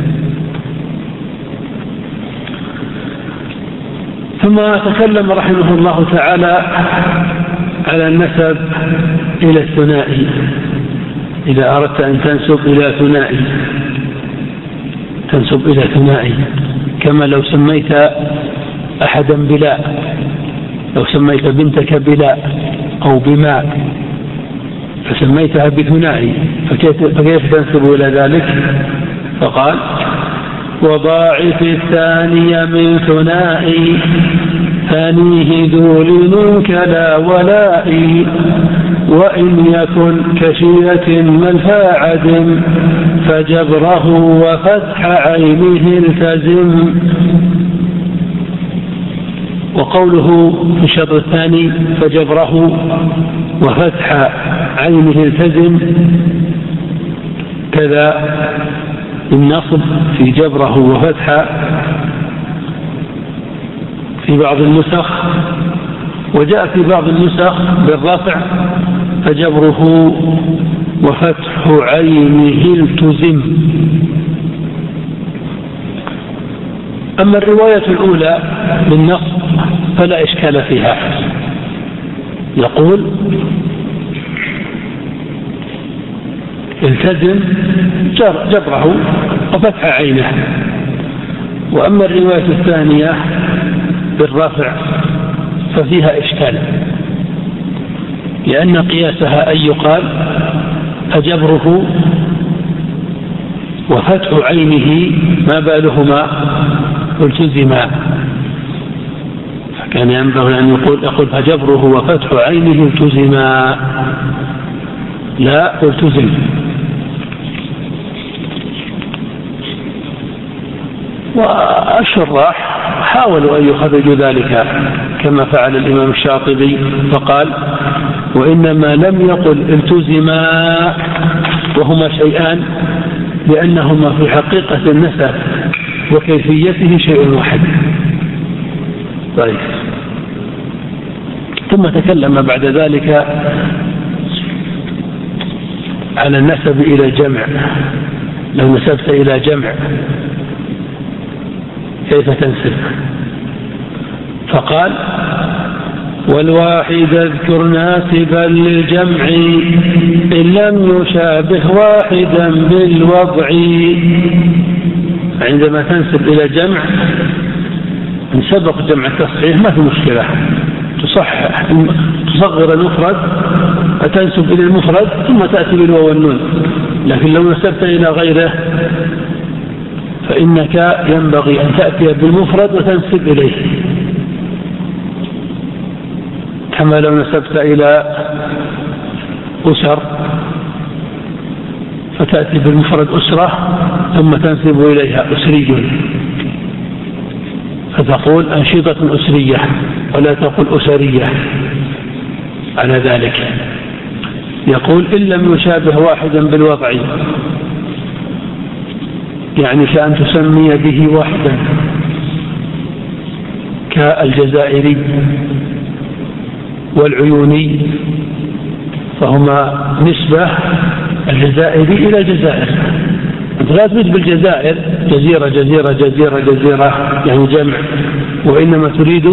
ثم تكلم رحمه الله تعالى على النسب إلى الثنائي. إذا أردت أن تنسب إلى ثنائي. تنسب إلى ثنائي. كما لو سميت أحدا بلا. لو سميت بنتك بلاء أو بماء فسميتها بثنائي فكيف تنسب إلى ذلك؟ فقال وضاعف الثاني من ثنائي ثانية ذو لنك لا ولائي وإن يكن كشية منفى عدم فجبره وفتح عينه التزم. وقوله في الشطر الثاني فجبره وفتح عينه التزم كذا النصب في جبره وفتح في بعض النسخ وجاء في بعض النسخ بالرفع فجبره وفتح عينه التزم. أما الرواية الأولى بالنص فلا إشكال فيها. يقول التزم جبره وفتح عينه. وأما الرواية الثانية بالرفع ففيها إشكال لأن قياسها أن يقال فجبره وفتح عينه ما بالهما التزما. فكان ينبغي أن يقول يقول فجبره وفتح عينه التزما لا التزم. والشراح حاولوا أن يخرجوا ذلك كما فعل الإمام الشاطبي فقال وإنما لم يقل التزما وهما شيئان لأنهما في حقيقة النسب وكيفيته شيء واحد. طيب. ثم تكلم بعد ذلك على النسب إلى جمع لو نسبت إلى جمع كيف تنسب؟ فقال والواحد اذكر ناسبا للجمع إن لم يشابه واحدا بالوضع. عندما تنسب إلى جمع إن سبق جمع التصحيح ما في مشكلة. تصحح تصغر المفرد فتنسب إلى المفرد ثم تأتي بالواو والنون. لكن لو نسبت إلى غيره فإنك ينبغي أن تأتي بالمفرد وتنسب إليه. كما لو نسبت إلى أسر فتأتي بالمفرد أسرة ثم تنسب إليها أسري. فتقول أنشطة أسرية ولا تقول أسرية. على ذلك. يقول إن لم يشابه واحدا بالوضع. يعني كأن تسمي به واحدا. كالجزائري والعيوني. فهما نسبة الجزائري إلى الجزائر. لا تريد بالجزائر. جزيرة جزيرة جزيرة جزيرة. يعني جمع. وإنما تريد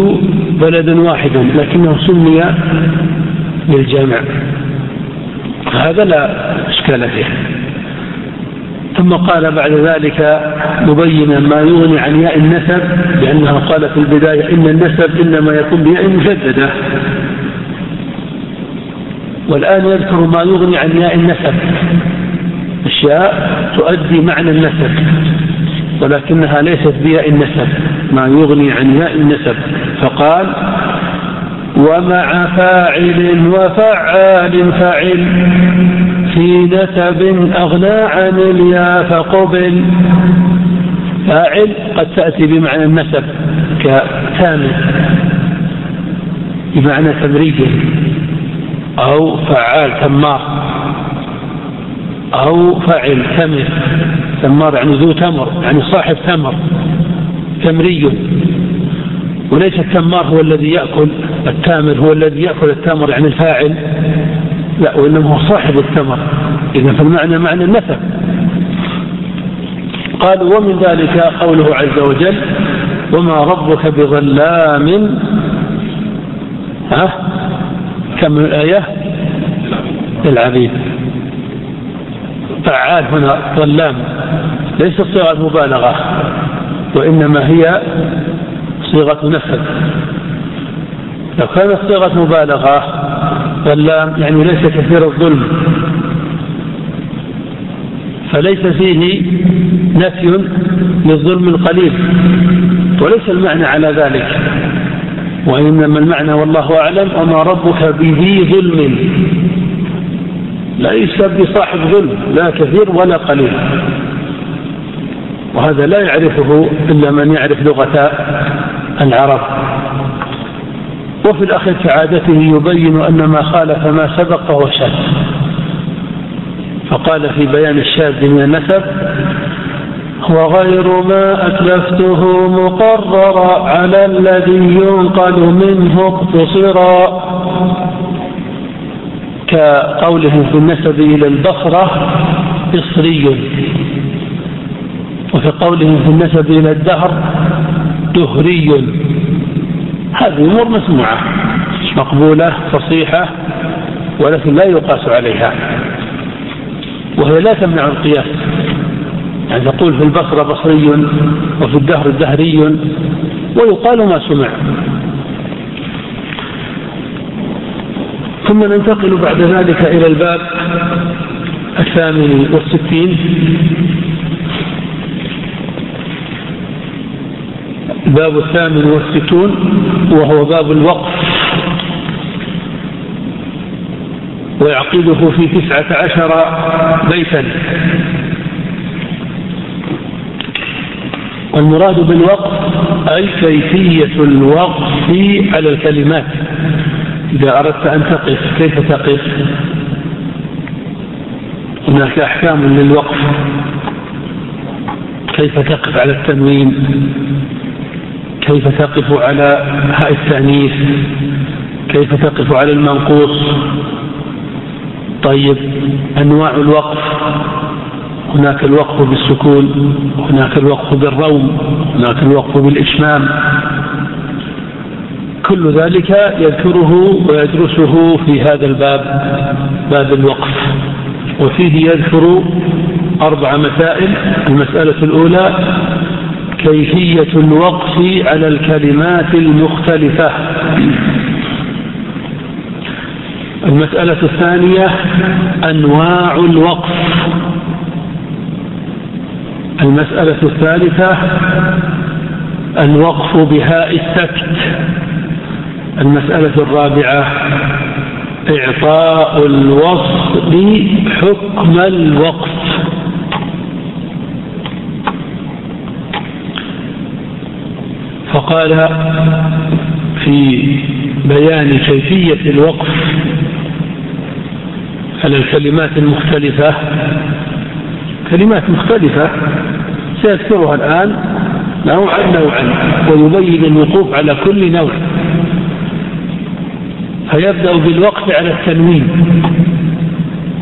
بلدا واحدا لكنه سمي للجمع هذا لا إشكال فيه. ثم قال بعد ذلك مبينا ما يغني عن ياء النسب لأنه قال في البداية إن النسب إنما يكون بياء مشددة. والآن يذكر ما يغني عن ياء النسب. أشياء تؤدي معنى النسب ولكنها ليست بياء النسب ما يغني عن ياء النسب. فقال ومع فاعل وفعال فعل في نسب أغنى عن الياء فقبل. فاعل قد تأتي بمعنى النسب كثامن بمعنى تمريج أو فعال تمار أو فعل تمر تمار يعني ذو تمر يعني صاحب تمر تمري. وليس التمار هو الذي يأكل التامر هو الذي يأكل التمر يعني الفاعل. لا وإنما هو صاحب التمر. إذا فالمعنى معنى النسب قال ومن ذلك قوله عز وجل وما ربك بظلام ها؟ كم الآية؟ للعبيد. فعال هنا ظلام ليست صيغة مبالغة وإنما هي صيغة نسب لو كانت صيغة مبالغة واللام يعني ليس كثير الظلم فليس فيه نفي للظلم القليل وليس المعنى على ذلك وإنما المعنى والله أعلم وما ربك بذي ظلم. ليس بصاحب ظلم لا كثير ولا قليل. وهذا لا يعرفه إلا من يعرف لغة العرب. وفي الأخير كعادته يبين أن ما خالف ما سبق فهو شاذ. فقال في بيان الشاذ من النسب وغير ما أتلفته مقررا على الذي ينقل منه اقتصرا. كقوله في النسب إلى البصرة بصري وفي قوله في النسب إلى الدهر دهري. هذه أمور مسموعة مقبولة فصيحة ولكن لا يقاس عليها. وهي لا تمنع القياس. يعني تقول في البصرة بصري وفي الدهر دهري ويقال ما سمع. ثم ننتقل بعد ذلك إلى الباب الثامن والستين. الباب الثامن والستون وهو باب الوقف. ويعقده في تسعة عشر بيتا. والمراد بالوقف أي كيفية الوقف على الكلمات. إذا أردت أن تقف كيف تقف؟ هناك أحكام للوقف. كيف تقف على التنوين؟ كيف تقف على هاء التأنيث؟ كيف تقف على المنقوص؟ طيب أنواع الوقف. هناك الوقف بالسكون هناك الوقف بالروم هناك الوقف بالإشمام كل ذلك يذكره ويدرسه في هذا الباب باب الوقف. وفيه يذكر أربع مسائل. المسألة الأولى كيفية الوقف على الكلمات المختلفة. المسألة الثانية أنواع الوقف. المسألة الثالثة الوقف بهاء السكت. المسألة الرابعة إعطاء الوصل حكم الوقف فقال في بيان كيفية الوقف على الكلمات المختلفة كلمات مختلفة سيذكرها الآن نوعا نوعا ويبين الوقوف على كل نوع. فيبدأ بالوقف على التنوين.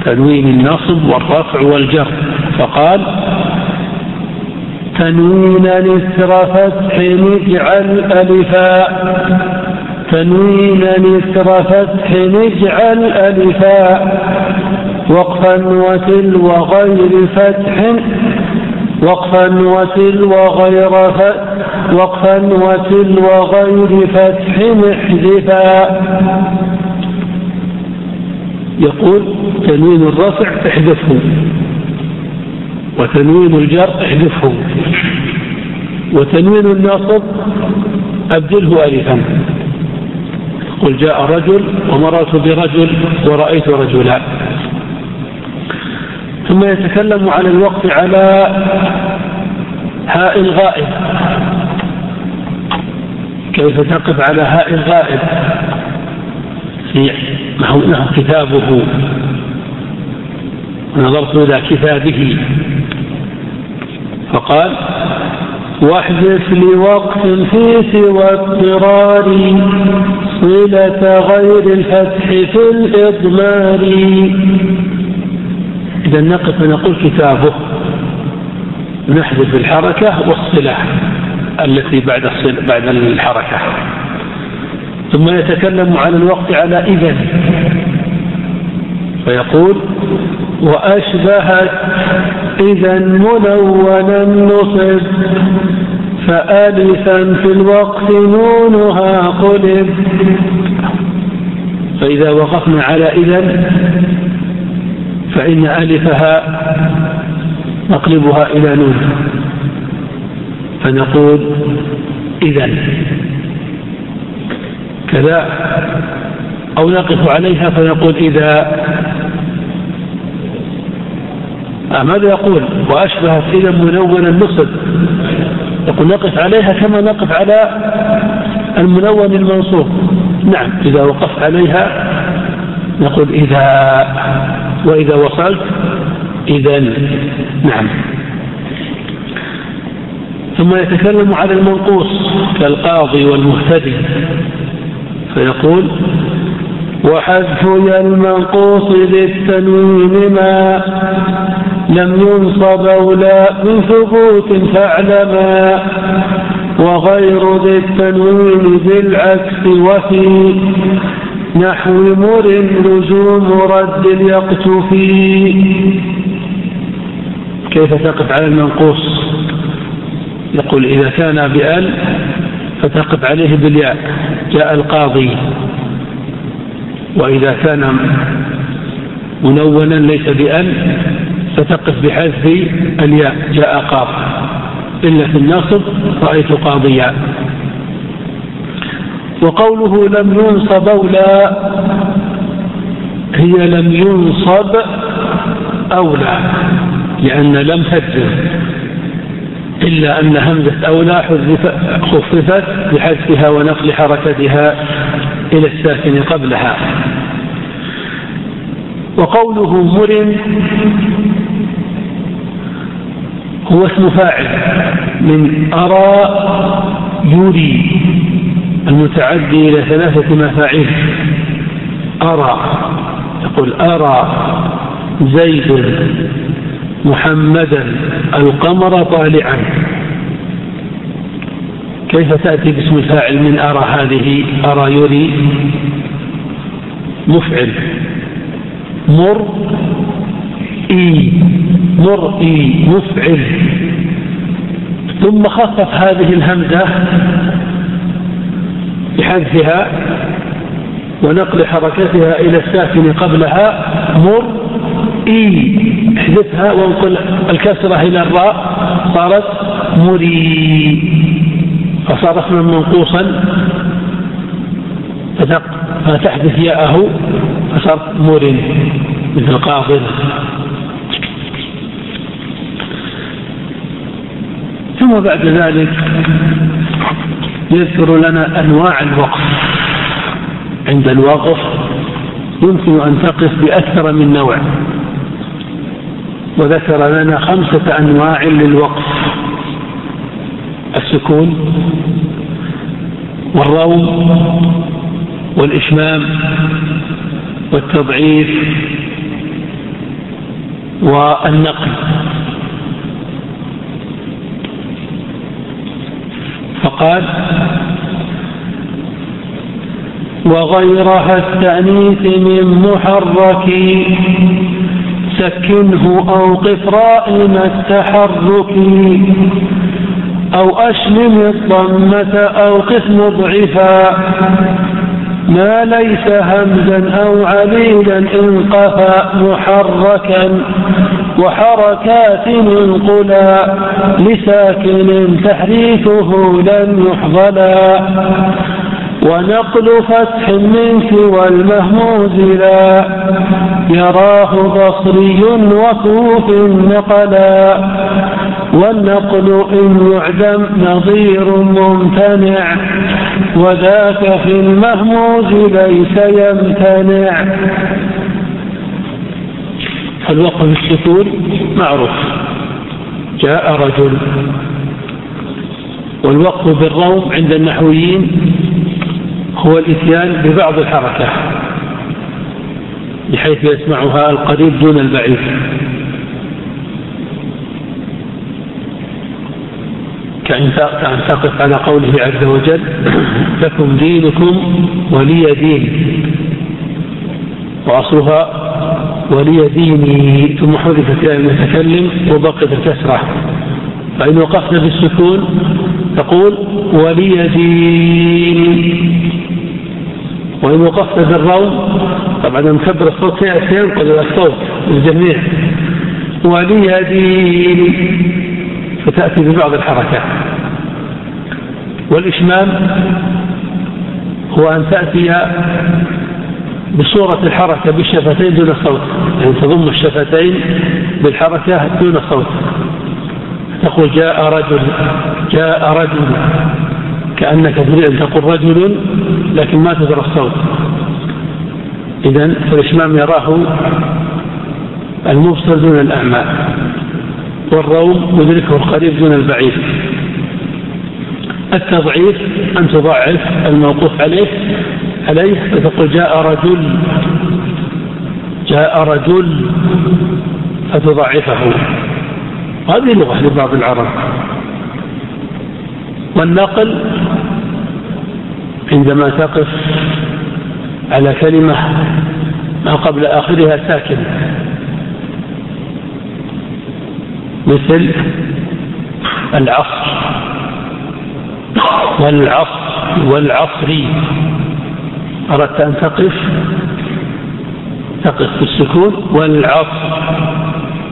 تنوين النصب والرفع والجر. فقال تنوين نسر فتح نجعل ألفا تنوين نسر فتح نجعل ألفا وقفا وتل وغير فتح. وقفا وتل وغير فتح. وقفا وتل وغير فتح. احذفا. يقول تنوين الرفع احذفه وتنوين الجر احذفه وتنوين الناصب أبدله ألفا قل جاء رجل ومررت برجل ورأيت رجلا ثم يتكلم على الوقت على هاء الغائب كيف تقف على هاء الغائب نحو كتابه. نظرت إلى كتابه. فقال واحدث لوقت في سوى اضطرار صلة غير الفتح في الإضمار. إذا نقف ونقول كتابه. نحذف الحركة والصلة التي بعد بعد الحركة. ثم يتكلم على الوقت على إذن. فيقول وأشبهت إذا منونا نصب فآلفا في الوقت نونها قلب. فإذا وقفنا على إذا فإن ألفها نقلبها إلى نون. فنقول إذا كذا أو نقف عليها فنقول إذا آه ماذا يقول؟ وأشبهت إذا منون النصب. يقول نقف عليها كما نقف على المنون المنصوب. نعم إذا وقفت عليها نقول إذا وإذا وصلت إذا. نعم. ثم يتكلم على المنقوص كالقاضي والمهتدي. فيقول وحذف يا المنقوص للتنوين ما لم ينصب أو لا من ثبوت فاعلما وغير ذي التنوين بالعكس وفي نحو مر لزوم رد يقتفي كيف تقف على المنقوص؟ يقول إذا كان بأل فتقف عليه بالياء. جاء القاضي وإذا كان منونا ليس بأل فتقف بحذف الياء جاء قاف إلا في الناصب رأيت قاضيا. وقوله لم ينصب أولى هي لم ينصب أولى لأن لم تجزم. إلا أن همزة أولى خففت بحذفها ونقل حركتها إلى الساكن قبلها. وقوله مرن هو اسم فاعل من أرى يري المتعدي إلى ثلاثة مفاعيل. أرى يقول أرى زيد محمدا القمر طالعا. كيف تأتي باسم الفاعل من أرى هذه؟ أرى يري مفعل. مر إي. مر إي. مفعل. ثم خفف هذه الهمزة بحذفها ونقل حركتها إلى الساكن قبلها. مر إي احذفها وانقل الكسرة إلى الراء صارت مري. فصار اسما منقوصا. فتحذف ياءه فصارت مر مثل قابض ثم بعد ذلك يذكر لنا أنواع الوقف. عند الوقف يمكن أن تقف بأكثر من نوع. وذكر لنا خمسة أنواع للوقف. السكون والروم والإشمام والتضعيف والنقل. فقال وغيرها التأنيث من محرك سكنه أو قف رائم التحرك أو أشمم الضمة أو قف مضعفا ما ليس همزا أو عليلا إن قفى محركا وحركات انقلا. لساكن تحريكه لن يحظلا. ونقل فتح من سوى المهموز لا. يراه بصري وكوف نقلا. والنقل إن يعدم نظير ممتنع. وذاك في المهموز ليس يمتنع. الوقف السكون معروف. جاء رجل. والوقف بالروم عند النحويين هو الإتيان ببعض الحركة بحيث يسمعها القريب دون البعيد. كأن تقف على قوله عز وجل لكم دينكم ولي دين. وأصلها ولي ديني. ثم حذفت ياء المتكلم وبقيت الكسرة. فإن وقفنا بالسكون تقول ولي دين وإن وقفت في الروم طبعا مكبر الصوت سينقل الصوت للجميع وليدين فتأتي ببعض الحركات. والإشمام هو أن تأتي بصورة الحركة بالشفتين دون صوت. يعني تضم الشفتين بالحركة دون صوت. تقول جاء رجل جاء رجل كأنك تريد أن تقول رجل لكن ما تدرى الصوت. إذا فالإشمام يراه المبصر دون الأعمى والروم يدركه القريب دون البعيد التضعيف أن تضعف الموقوف عليه عليه فتقول جاء رجل جاء رجل فتضعفه هذه لغة لبعض العرب. والنقل عندما تقف على كلمة ما قبل آخرها ساكن مثل العصر. والعصر والعصري أردت أن تقف؟ تقف بالسكون والعصر.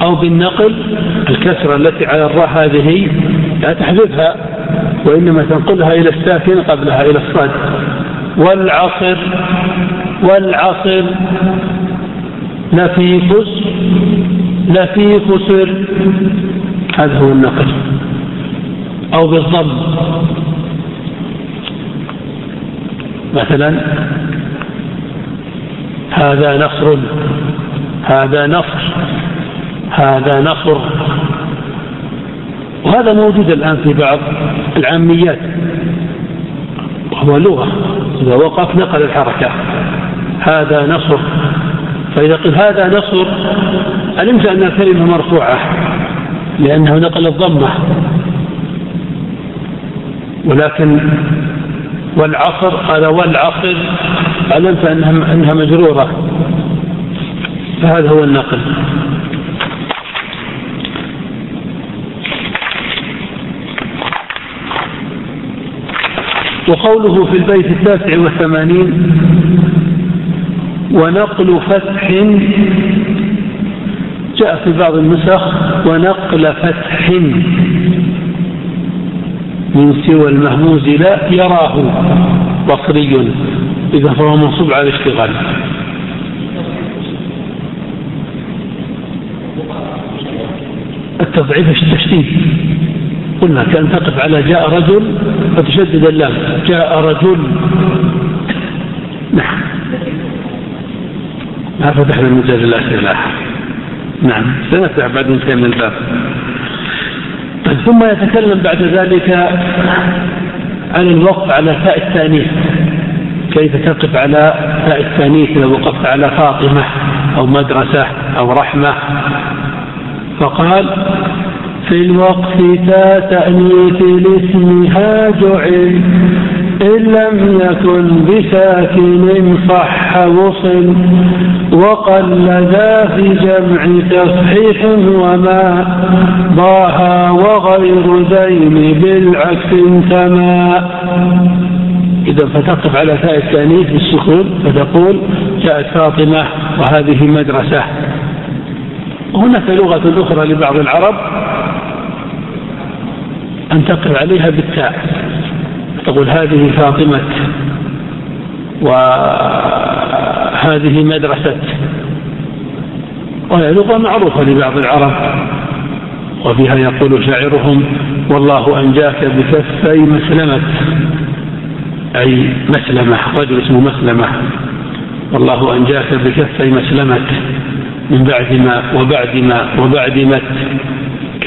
أو بالنقل الكسرة التي على الراء هذه لا تحذفها. وإنما تنقلها إلى الساكن قبلها إلى الصاد. والعصر والعصر لفي خسر لفي خسر هذا هو النقل. أو بالضم. مثلا هذا نصر هذا نصر هذا نصر. وهذا موجود الآن في بعض العاميات وهو لغة. إذا وقف نقل الحركة هذا نصر. فإذا قل هذا نصر علمت أن الكلمة مرفوعة لأنه نقل الضمة. ولكن والعصر قال والعصر علمت أنها, أنها مجرورة. فهذا هو النقل. وقوله في البيت التاسع والثمانين ونقل فتح جاء في بعض النسخ ونقل فتح من سوى المهموز لا يراه بصري إذا فهو منصوب على الاشتغال. التضعيف التشديد قلنا كأن تقف على جاء رجل فتشدد اللام جاء رجل. نعم. ما فتحنا المجال الأسئلة نعم. سنفتح بعد انتهى من الباب. ثم يتكلم بعد ذلك عن الوقف على تاء التانيث كيف تقف على تاء التانيث إذا وقفت على فاطمة أو مدرسة أو رحمة؟ فقال في الوقف تأنيث لاسمها جعل إن لم يكن بساكن صح وصل وقل ذا في جمع تصحيح وما ضاها وغير ذين بالعكس انتما إذا فتقف على تاء التأنيث بالسكون فتقول جاءت فاطمة وهذه مدرسة. هناك لغة أخرى لبعض العرب أن تقف عليها بالتاء. تقول هذه فاطمة وهذه مدرسة. وهي لغة معروفة لبعض العرب. وفيها يقول شاعرهم والله أنجاك بكفي مسلمة. أي مسلمة رجل اسمه مسلمة. والله أنجاك بكفي مسلمة. من بعد ما وبعد ما وبعد مت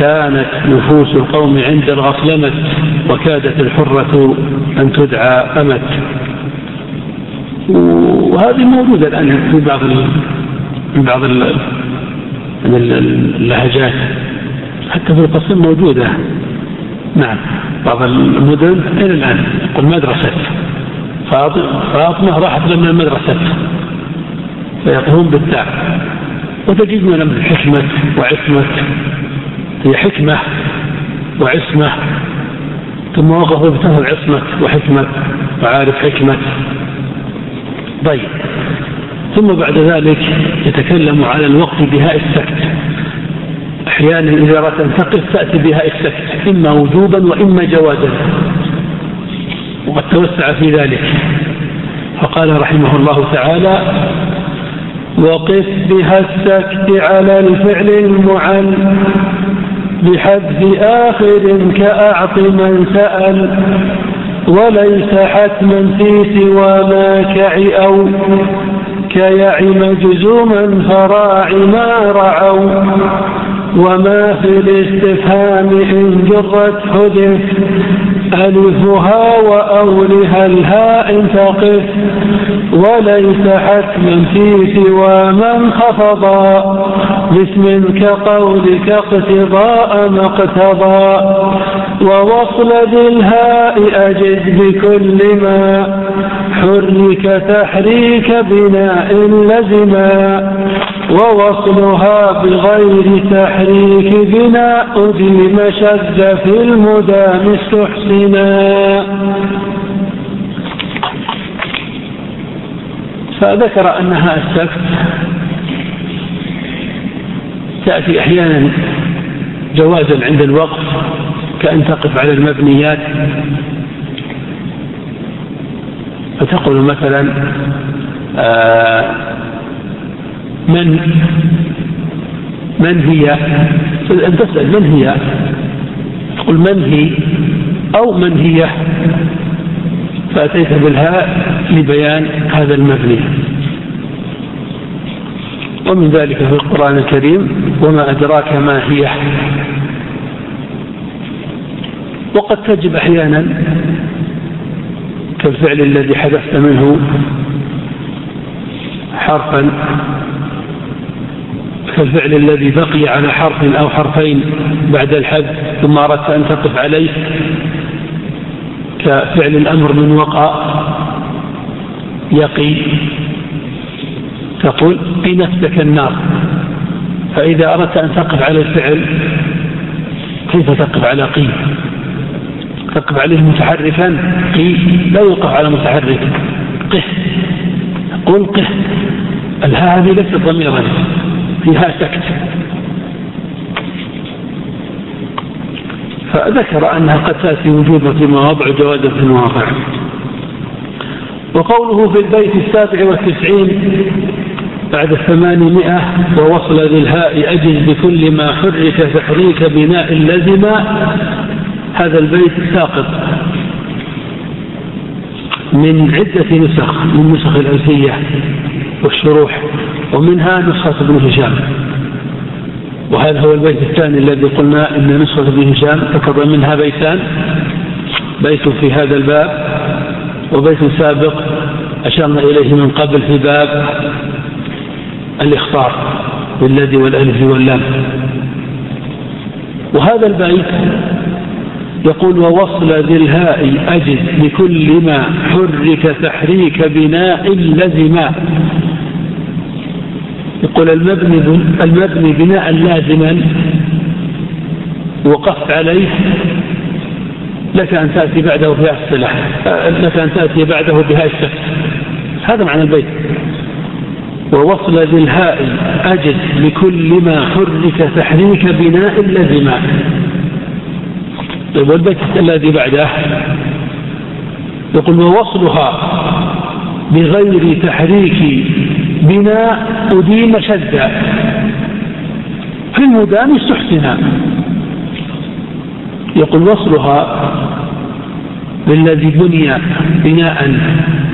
كانت نفوس القوم عند الغفلمة وكادت الحرة أن تدعى أمت. وهذه موجودة الآن في بعض من بعض اللهجات. حتى في القصيم موجودة. نعم. بعض المدن إلى الآن. يقول مدرسة. فاطمة راحت لنا المدرسة. فيقوم بالتاء وتجد من حكمة وعصمة. هي حكمة وعصمة. ثم وقف بتفهم عصمة وحكمة وعارف حكمة. طيب. ثم بعد ذلك يتكلم على الوقت بهاء السكت. أحيانا إذا أردت أن تقف تأتي بهاء السكت إما وجوبا وإما جوازا. وقد توسع في ذلك. فقال رحمه الله تعالى وقف بها السكت على الفعل المعل بحذف آخر كأعط من سأل وليس حتما في سوى ما كع أو كيع مجزوما فراع ما رعوا. وما في الاستفهام إن جرت حدث ألفها وأولها الهاء تقف وليس حتما في سوى من خفضا. باسم كقولك اقتضاء ما اقتضى ووصل بالهاء أجد بكل ما حرك تحريك بناء لزما ووصلها بغير تحريك بناء ذي مشد في المدام استحسنا فذكر أنها السكت تأتي أحيانا جوازا عند الوقف كأن تقف على المبنيات. فتقول مثلا آه من من هي؟ أن تسأل من هي؟ تقول من هي أو من هي؟ فأتيت بالهاء لبيان هذا المبني. ومن ذلك في القرآن الكريم وما أدراك ما هي. وقد تجب أحيانا كالفعل الذي حدثت منه حرفا كالفعل الذي بقي على حرف أو حرفين بعد الحذف ثم أردت أن تقف عليه كفعل الأمر من وقع يقي. تقول قي نفسك النار. فإذا أردت أن تقف على الفعل كيف تقف على قي؟ تقف عليه متحركا قي. لا يوقف على متحرك قه. قل قه. الها هذه ليست ضميرا. فيها سكت فذكر أنها قد تأتي وجوبا في مواضع وجوازا في مواضع وقوله في البيت السابع والتسعين بعد الثمانمائة ووصل ذي الهاء أجز بكل ما حرك تحريك بناء لزم. هذا البيت ساقط. من عدة نسخ من نسخ الألفية والشروح ومنها نسخة ابن هشام. وهذا هو البيت الثاني الذي قلنا إن نسخة ابن هشام ذكر منها بيتان. بيت في هذا الباب وبيت سابق أشرنا إليه من قبل في باب الإخطار بالذي والألف واللام. وهذا البيت يقول ووصل ذي الهاء أجد لكل ما حرك تحريك بناء لزما يقول المبني المبني بناء لازما وقفت عليه لك أن تأتي بعده بها الصلة لك أن تأتي بعده بها السفت هذا معنى البيت. ووصل ذي الهاء أجد لكل ما حرك تحريك بناء لزما طيب والبيت الذي بعده؟ يقول ووصلها بغير تحريك بناء أديم شدا في المدام استحسنا يقول وصلها بالذي بني بناء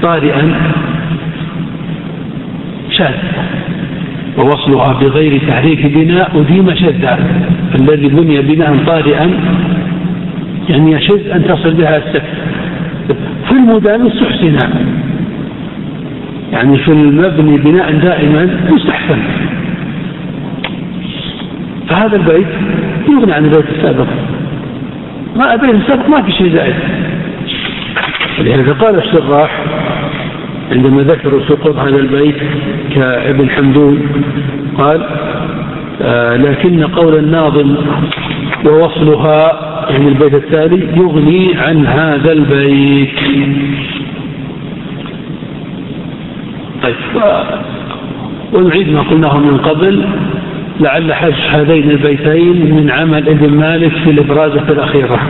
طارئا. شاذ ووصلها بغير تحريك بناء أديم شدا الذي بني بناء طارئا يعني يشد أن تصل بها السكت. في المدام استحسنا يعني في المبني بناء دائما مستحسن. فهذا البيت يغني عن البيت السابق. ما البيت السابق ما في شيء زائد. لهذا قال الشراح عندما ذكروا سقوط هذا البيت كابن حمدون قال آه لكن قول الناظم ووصلها يعني البيت التالي يغني عن هذا البيت. القيس ونعيد ما قلناه من قبل لعل حذف هذين البيتين من عمل ابن مالك في الإبرازة الأخيرة.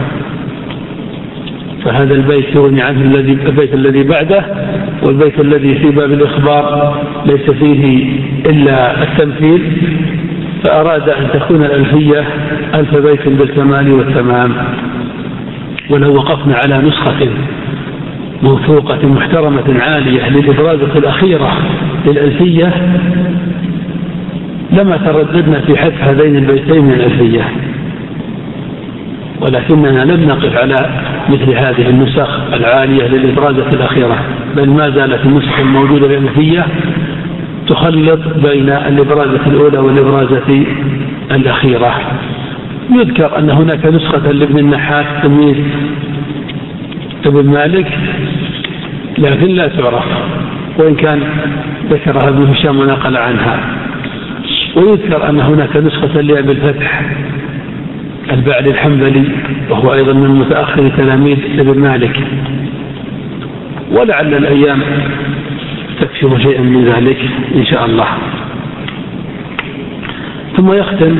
فهذا البيت يغني عنه الذي البيت الذي بعده والبيت الذي في باب الإخبار ليس فيه إلا التمثيل. فأراد أن تكون الألفية ألف بيت بالكمال والتمام ولو وقفنا على نسخة موثوقة محترمة عالية للإبرازة الأخيرة للألفية لما ترددنا في حذف هذين البيتين من الألفية. ولكننا لم نقف على مثل هذه النسخ العالية للإبرازة الأخيرة بل ما زالت النسخ الموجودة للألفية تخلط بين الإبرازة الأولى والإبرازة الأخيرة. يذكر أن هناك نسخة لابن النحاس تلميذ ابن مالك لكن لا تعرف وإن كان ذكرها ابن هشام ونقل عنها. ويذكر أن هناك نسخة لأبي الفتح البعلي الحنبلي وهو أيضا من متأخر تلاميذ ابن مالك. ولعل الأيام تكشف شيئا من ذلك إن شاء الله. ثم يختم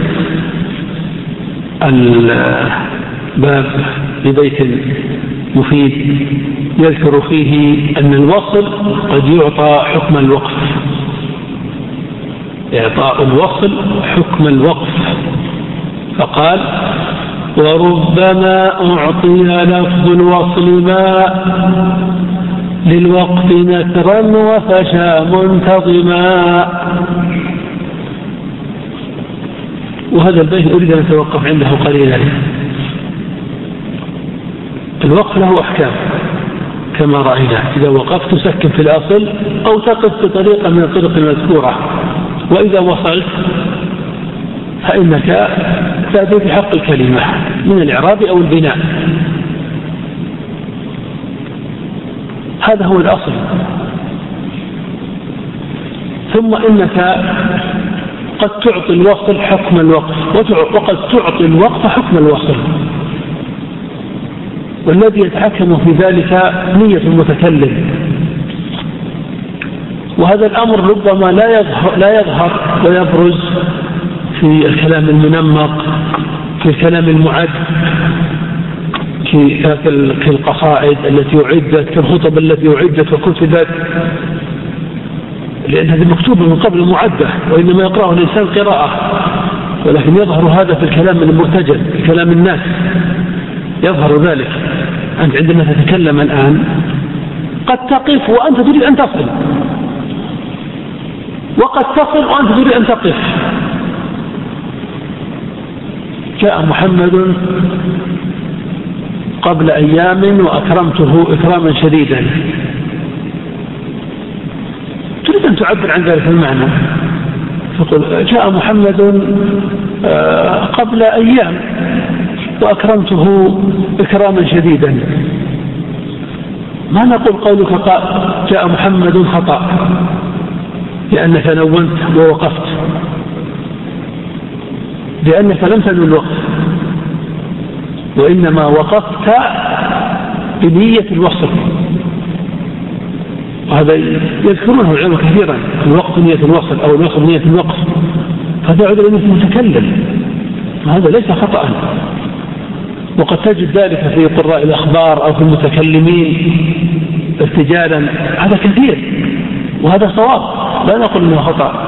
الباب ببيت مفيد يذكر فيه أن الوصل قد يعطى حكم الوقف. إعطاء الوصل حكم الوقف. فقال وربما أعطي لفظ الوصل ما للوقف نثرا وفشى منتظما. وهذا البيت أريد أن أتوقف عنده قليلا. الوقف له أحكام. كما رأينا إذا وقفت تسكن في الأصل أو تقف بطريقة من الطرق المذكورة. وإذا وصلت فإنك تأتي بحق الكلمة من الإعراب أو البناء. هذا هو الأصل. ثم إنك قد تعطي الوصل حكم الوقف وقد تعطي الوقف حكم الوصل. والذي يتحكم في ذلك نية المتكلم. وهذا الأمر ربما لا يظهر, لا يظهر ويبرز في الكلام المنمق في الكلام المعد في في القصائد التي أعدت في الخطب التي أعدت وكتبت لأن هذه مكتوبة من قبل معدة وإنما يقرأه الإنسان قراءة ولكن يظهر هذا في الكلام المرتجل في كلام الناس. يظهر ذلك. أنت عندما تتكلم الآن قد تقف وأنت تريد أن تصل. وقد تصل وأنت تريد أن تقف. جاء محمد قبل أيام وأكرمته إكراما شديدا. تريد أن تعبر عن ذلك المعنى. تقول جاء محمد آه، قبل أيام وأكرمته إكراما شديدا. ما نقول قولك جاء محمد خطأ لأنك نونت ووقفت. لأنك لم تنوي الوقف وإنما وقفت بنية الوصف. وهذا يذكرونه العلماء كثيرا. الوقف نية الوصل أو الوصف نية الوقف. هذا يعود إلى المتكلم وهذا ليس خطأ. وقد تجد ذلك في قراء الأخبار أو في المتكلمين ارتجالا. هذا كثير. وهذا صواب. لا نقول إنه خطأ.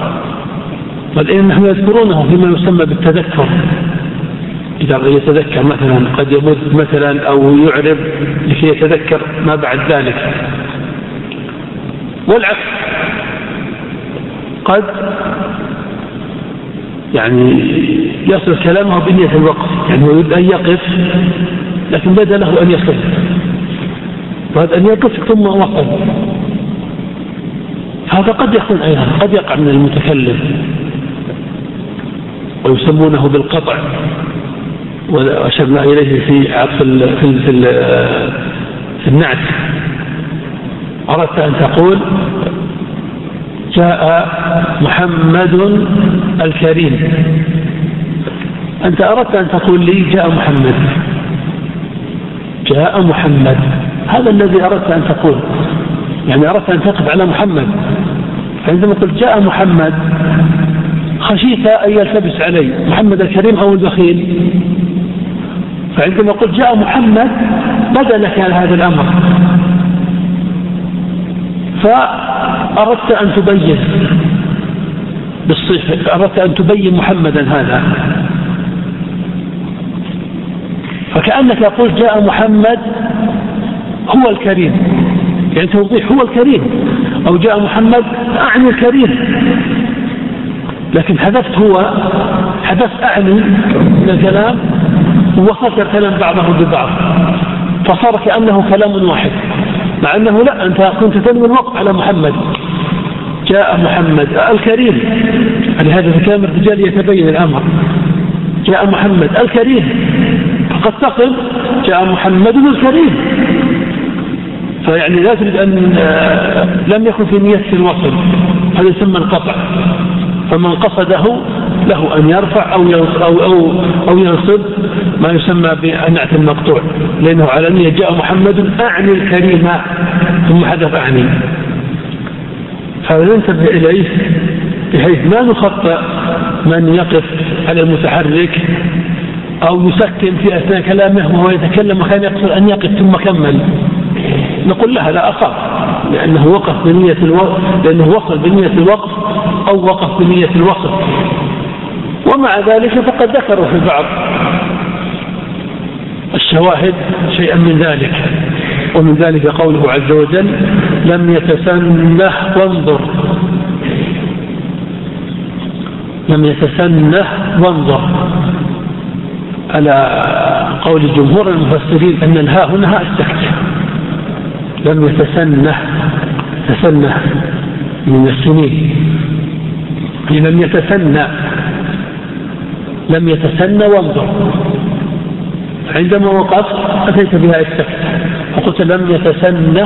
بل انهم يذكرونه فيما يسمى بالتذكر. إذا يتذكر مثلا قد يمد مثلا أو يعرب لكي يتذكر ما بعد ذلك. والعكس. قد يعني يصل كلامه بنية الوقف يعني هو يريد أن يقف لكن بدأ له أن يقف فهذا أن يقف ثم وصل. هذا قد يكون أيضا قد يقع من المتكلم. ويسمونه بالقطع. وأشرنا إليه في عطف في, في, النعت. أردت أن تقول جاء محمد الكريم. أنت أردت أن تقول لي جاء محمد. جاء محمد. هذا الذي أردت أن تقول. يعني أردت أن تقف على محمد. عندما قلت جاء محمد خشيت أن يلتبس علي. محمد الكريم أو البخيل. فعندما قلت جاء محمد بدا لك هذا الأمر. فأردت أن تبين بالصفة أردت أن تبين محمدا هذا. فكأنك قلت جاء محمد هو الكريم. يعني توضيح هو الكريم. أو جاء محمد أعني الكريم. لكن حذفت هو حذفت أعني من الكلام ووصلت الكلام بعضه ببعض. فصار كأنه كلام واحد مع أنه لا أنت كنت تنوي الوقت على محمد. جاء محمد الكريم لهذا في كلام الرجال يتبين الأمر. جاء محمد الكريم فقد تقل جاء محمد الكريم. فيعني لا تريد أن آه، لم يكن في نية الوصل هذا يسمى القطع. فمن قصده له أن يرفع أو أو أو, أو ينصب ما يسمى بنعت المقطوع لأنه على نية جاء محمد أعني الكريم ثم حدث أعني. فننتبه إليه بحيث ما نخطئ من يقف على المتحرك أو يسكن في أثناء كلامه وهو يتكلم وكان يقصد أن يقف ثم كمل. نقول لها لا أخاف لأنه وقف بنية الوقف لأنه وصل بنية الوقف أو وقف بنية الوصل ومع ذلك فقد ذكروا في بعض الشواهد شيئا من ذلك. ومن ذلك قوله عز وجل لم يتسنه وانظر. لم يتسنه وانظر. على قول جمهور المفسرين أن الهاء هنا هاء السكت. لم يتسنه. تسنه من السنين. لم يتسنى. لم يتسنى وانظر. عندما وقفت أتيت بها السكت فقلت لم يتسنى.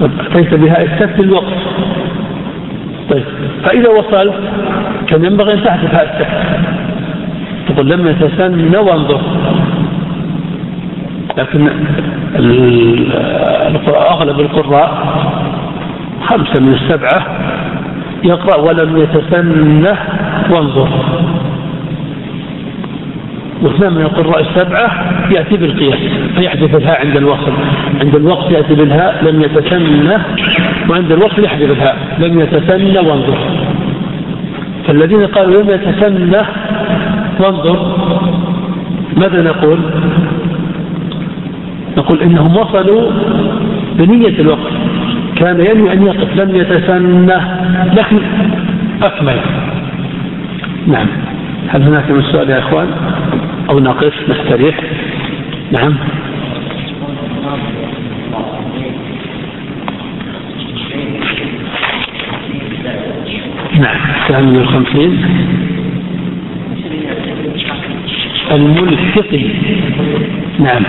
طيب أتيت بها السكت الوقف طيب فإذا وصلت كان ينبغي أن تحذف هذا السكت تقول لم يتسنى وانظر. لكن أغلب القراء خمسة من السبعة يقرأ ولم يتسنه وانظر. واثنان من القراء السبعة يأتي بالقياس فيحذف الهاء عند الوصل. عند الوقت يأتي بالهاء لم يتسنه. وعند الوصل يحذف الهاء لم يتسنى وانظر. فالذين قالوا لم يتسنه وانظر. ماذا نقول؟ نقول إنهم وصلوا بنية الوقت. كان ينوي أن يقف لم يتسنه. لكن أكمل. نعم. هل هناك من السؤال يا إخوان؟ أو نقف نستريح. نعم. نعم. الثامن والخمسين الملحقي نعم.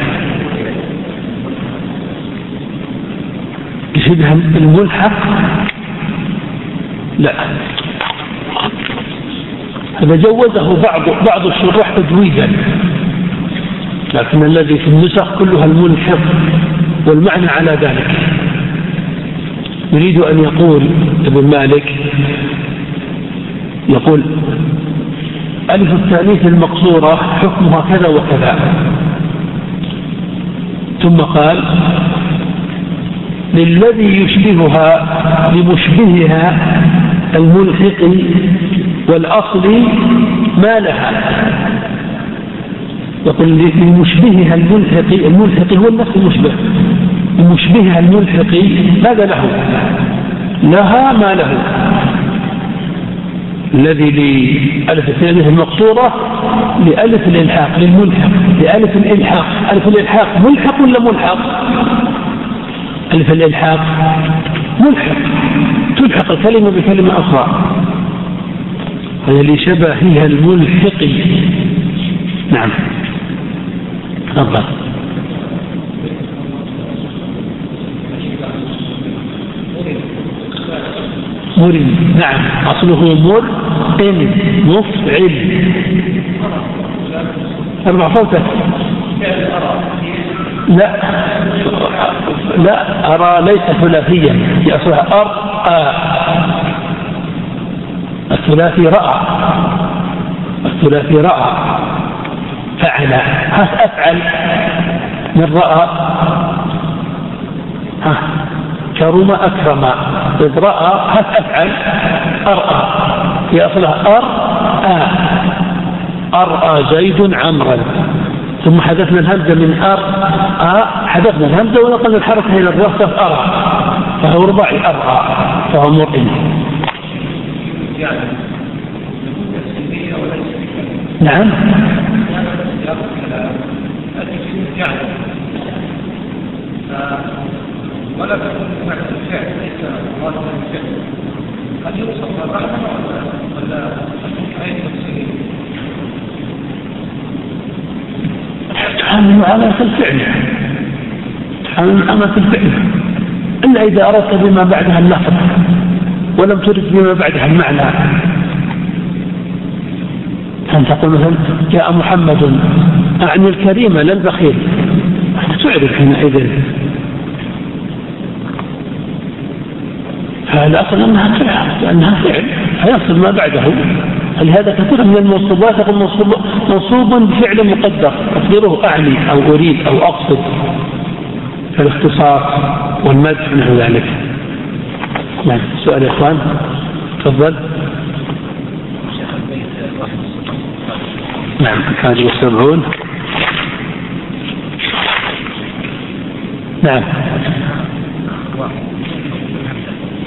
شبه الملحق؟ لا. هذا جوزه بعض بعض الشراح تجويزا. لكن الذي في النسخ كلها الملحق والمعنى على ذلك. يريد أن يقول ابن مالك يقول ألف التأنيث المقصورة حكمها كذا وكذا. ثم قال للذي يشبهها لمشبهها الملحق والأصل ما لها. يقول لمشبهها الملحق الملحق هو النفس المشبه. لمشبهها الملحق ماذا له؟ لها ما له. الذي لألف الثانية المقصورة لألف الإلحاق للملحق لألف الإلحاق. ألف الإلحاق ملحق ولا ملحق؟ ألف الإلحاق. ملحق. تلحق الكلمة بكلمة أخرى. هي لشبهها الملحق. نعم. تفضل. مر. نعم. أصله مر. إن. مفعل. أربع صوتة لا. لا أرى ليس ثلاثيا. أصلها أرأى الثلاثي رأى. الثلاثي رأى. فعل. ها أفعل. من رأى. ها كرم أكرم. إذ رأى ها أفعل. أرأى. هي أصلها أرأى أرأى زيد عمرا. ثم حذفنا الهمزة من أر أ حذفنا الهمزة ونقلنا الحركة إلى الرأس أرى. فهو رباعي أرأى فهو مرئي. نعم. ولا ولا تحمل معاملة الفعل تحمل معاملة الفعل إلا إذا أردت بما بعدها اللفظ ولم ترد بما بعدها المعنى. أن تقول مثلا جاء محمد أعني الكريم لا البخيل. تعرف حينئذ. فالأصل أنها فعل أنها فعل فيصل ما بعده. فلهذا كثير من المنصوبات يقول منصوب, منصوب بفعل مقدر. تقديره أعني أو أريد أو أقصد كالاختصاص والمدح ونحو ذلك. نعم. سؤال يا إخوان. تفضل. نعم. كان يستمعون نعم.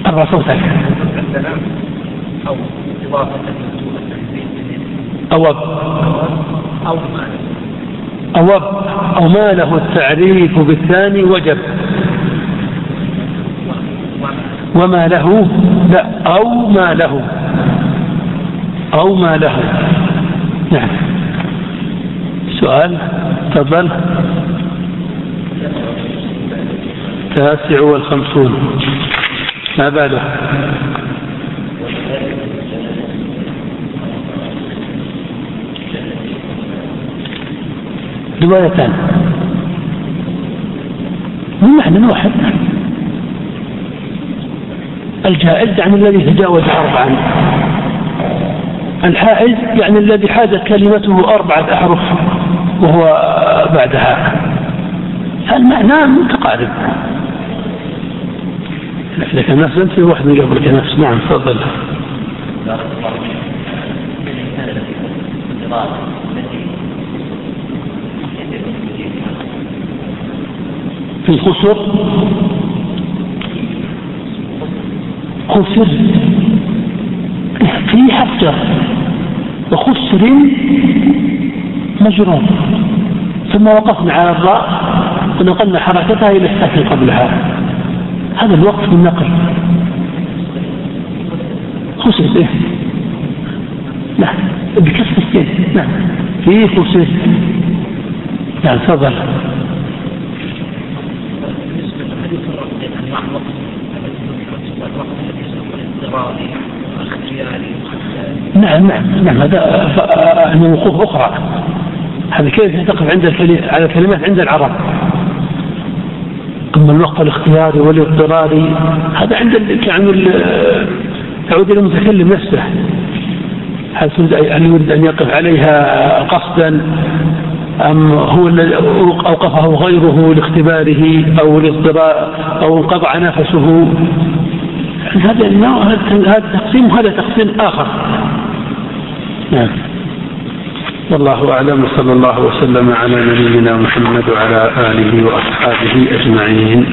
ارفع صوتك أو إضافة أوب أو أوب أو ما له التعريف بالثاني وجب. وما له. لا. أو ما له. أو ما له. نعم. سؤال. تفضل. التاسع والخمسون. ما باله؟ روايتان من معنى واحد. الجائز يعني الذي تجاوز أربعا. الحائز يعني الذي حازت كلمته أربعة أحرف وهو بعدها. فالمعنى متقارب. إذا كان نفس أنت في واحد من قبلك نفس نعم تفضل. في الخسر خسر في حفجر وخسر مجرور. ثم وقفنا على الراء ونقلنا حركتها إلى الساكن قبلها. هذا الوقت في النقل خسر إيه؟ لا بكسر السين نعم. في خسر نعم تفضل. نعم نعم نعم هذا يعني وقوف أخرى. هذا كيف تقف عند على الكلمات عند العرب؟ أما الوقت الاختياري والاضطراري هذا عند يعني تعود إلى المتكلم نفسه. هل هل يريد أن يقف عليها قصدا؟ أم هو الذي أوقفه غيره لاختباره أو لاضطرار أو انقطع نفسه؟ هذا هذا تقسيم وهذا تقسيم آخر. نعم. والله أعلم صلى الله وسلم على نبينا محمد وعلى آله وأصحابه أجمعين.